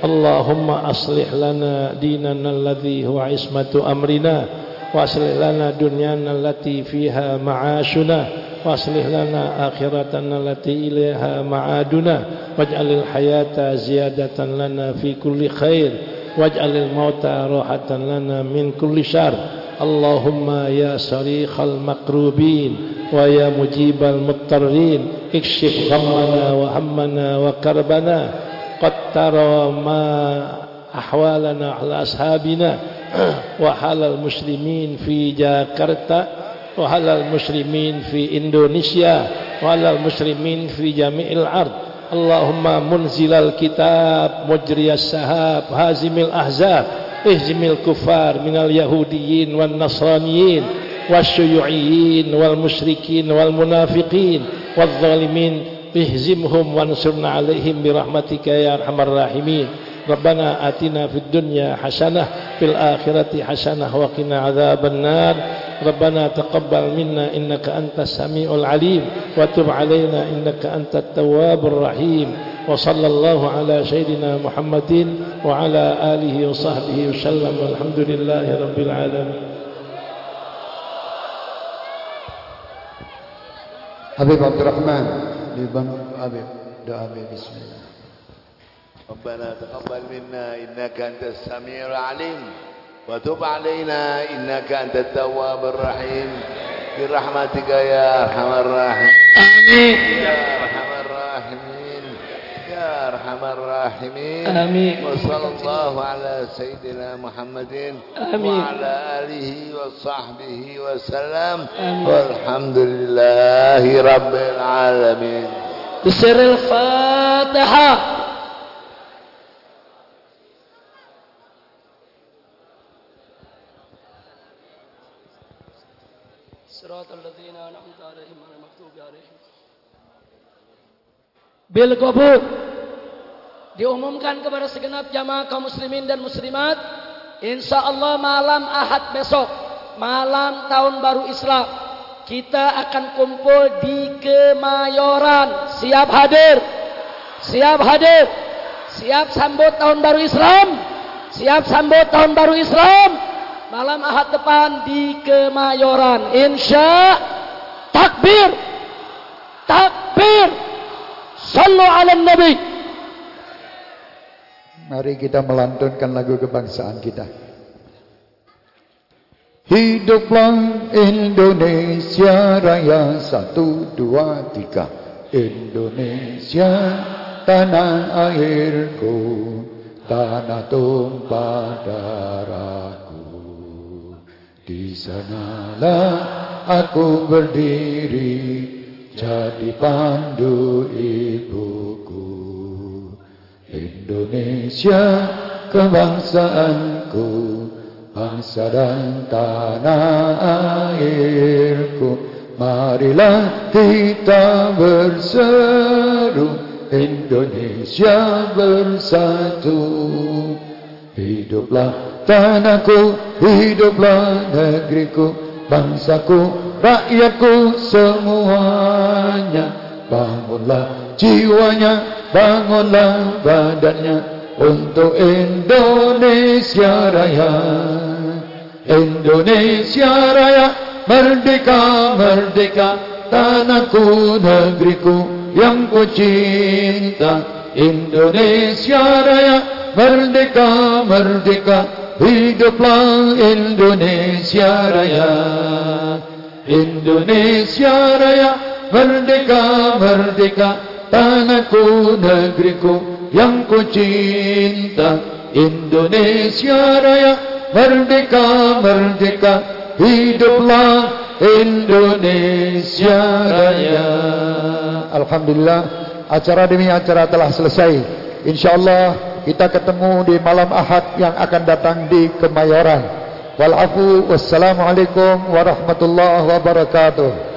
اللهم أصلح لنا ديننا الذي هو عصمة أمرنا وأصلح لنا دنيانا التي فيها معاشنا وأصلح لنا آخرتنا التي إليها معادنا واجعل الحياة زيادة لنا في كل خير واجعل الموت راحة لنا من كل شر. اللهم يا صريخ المقروبين ويا مجيب المضطرين اكشف غمنا وهمنا وكربنا قد ترى ما أحوالنا على أصحابنا وحال المسلمين في جاكرتا. وحال المسلمين في إندونيسيا وحال المسلمين في جميع الأرض اللهم منزل الكتاب مجري السحاب هازم الأحزاب اهزم الكفار من اليهوديين والنصرانيين والشيوعيين والمشركين والمنافقين والظالمين اهزمهم وانصرنا عليهم برحمتك يا ارحم الراحمين ربنا آتنا في الدنيا حسنة في الآخرة حسنة وقنا عذاب النار. ربنا تقبل منا إنك أنت السميع العليم وتب علينا إنك أنت التواب الرحيم. وصلى الله على سيدنا محمد وعلى آله وصحبه وسلم والحمد لله رب العالمين. Habib Abdurrahman. Di Banu Habib doa Habib. Bismillah. ربنا تقبل منا إنك أنت السميع العليم وتب علينا إنك أنت التواب الرحيم. برحمتك يا أرحم الراحمين. آمين. يا أرحم الراحمين. يا أرحم الراحمين. آمين. وصلى الله على سيدنا محمد آمين. وعلى آله وصحبه وسلم. آمين. والحمد لله رب العالمين. بسر الفاتحة. صراط الذين أنعمت عليهم غير المغضوب عليهم bil qabul diumumkan kepada segenap jamaah kaum muslimin dan muslimat insya Allah malam Ahad besok malam tahun baru Islam kita akan kumpul di Kemayoran siap hadir siap hadir siap sambut tahun baru Islam siap sambut tahun baru Islam Malam Ahad depan di Kemayoran. Insya takbir. Takbir. Sallu ala Nabi. Mari kita melantunkan lagu kebangsaan kita. Hiduplah Indonesia Raya satu dua tiga. Indonesia tanah airku tanah tumpah darahku di sanalah aku berdiri jadi pandu ibuku. Indonesia kebangsaanku bangsa dan tanah airku. Marilah kita berseru Indonesia bersatu. Hiduplah tanahku hiduplah negeriku bangsaku rakyatku semuanya. Bangunlah jiwanya bangunlah badannya untuk Indonesia Raya. Indonesia Raya merdeka merdeka tanahku negeriku yang ku cinta Indonesia Raya merdeka merdeka hiduplah Indonesia Raya. Indonesia Raya merdeka merdeka. Tanahku negeriku yang ku cinta. Indonesia Raya merdeka merdeka. Hiduplah Indonesia Raya. Alhamdulillah acara demi acara telah selesai. Insyaallah kita ketemu di malam Ahad yang akan datang di Kemayoran. Walafu wassalamualaikum warahmatullahi wabarakatuh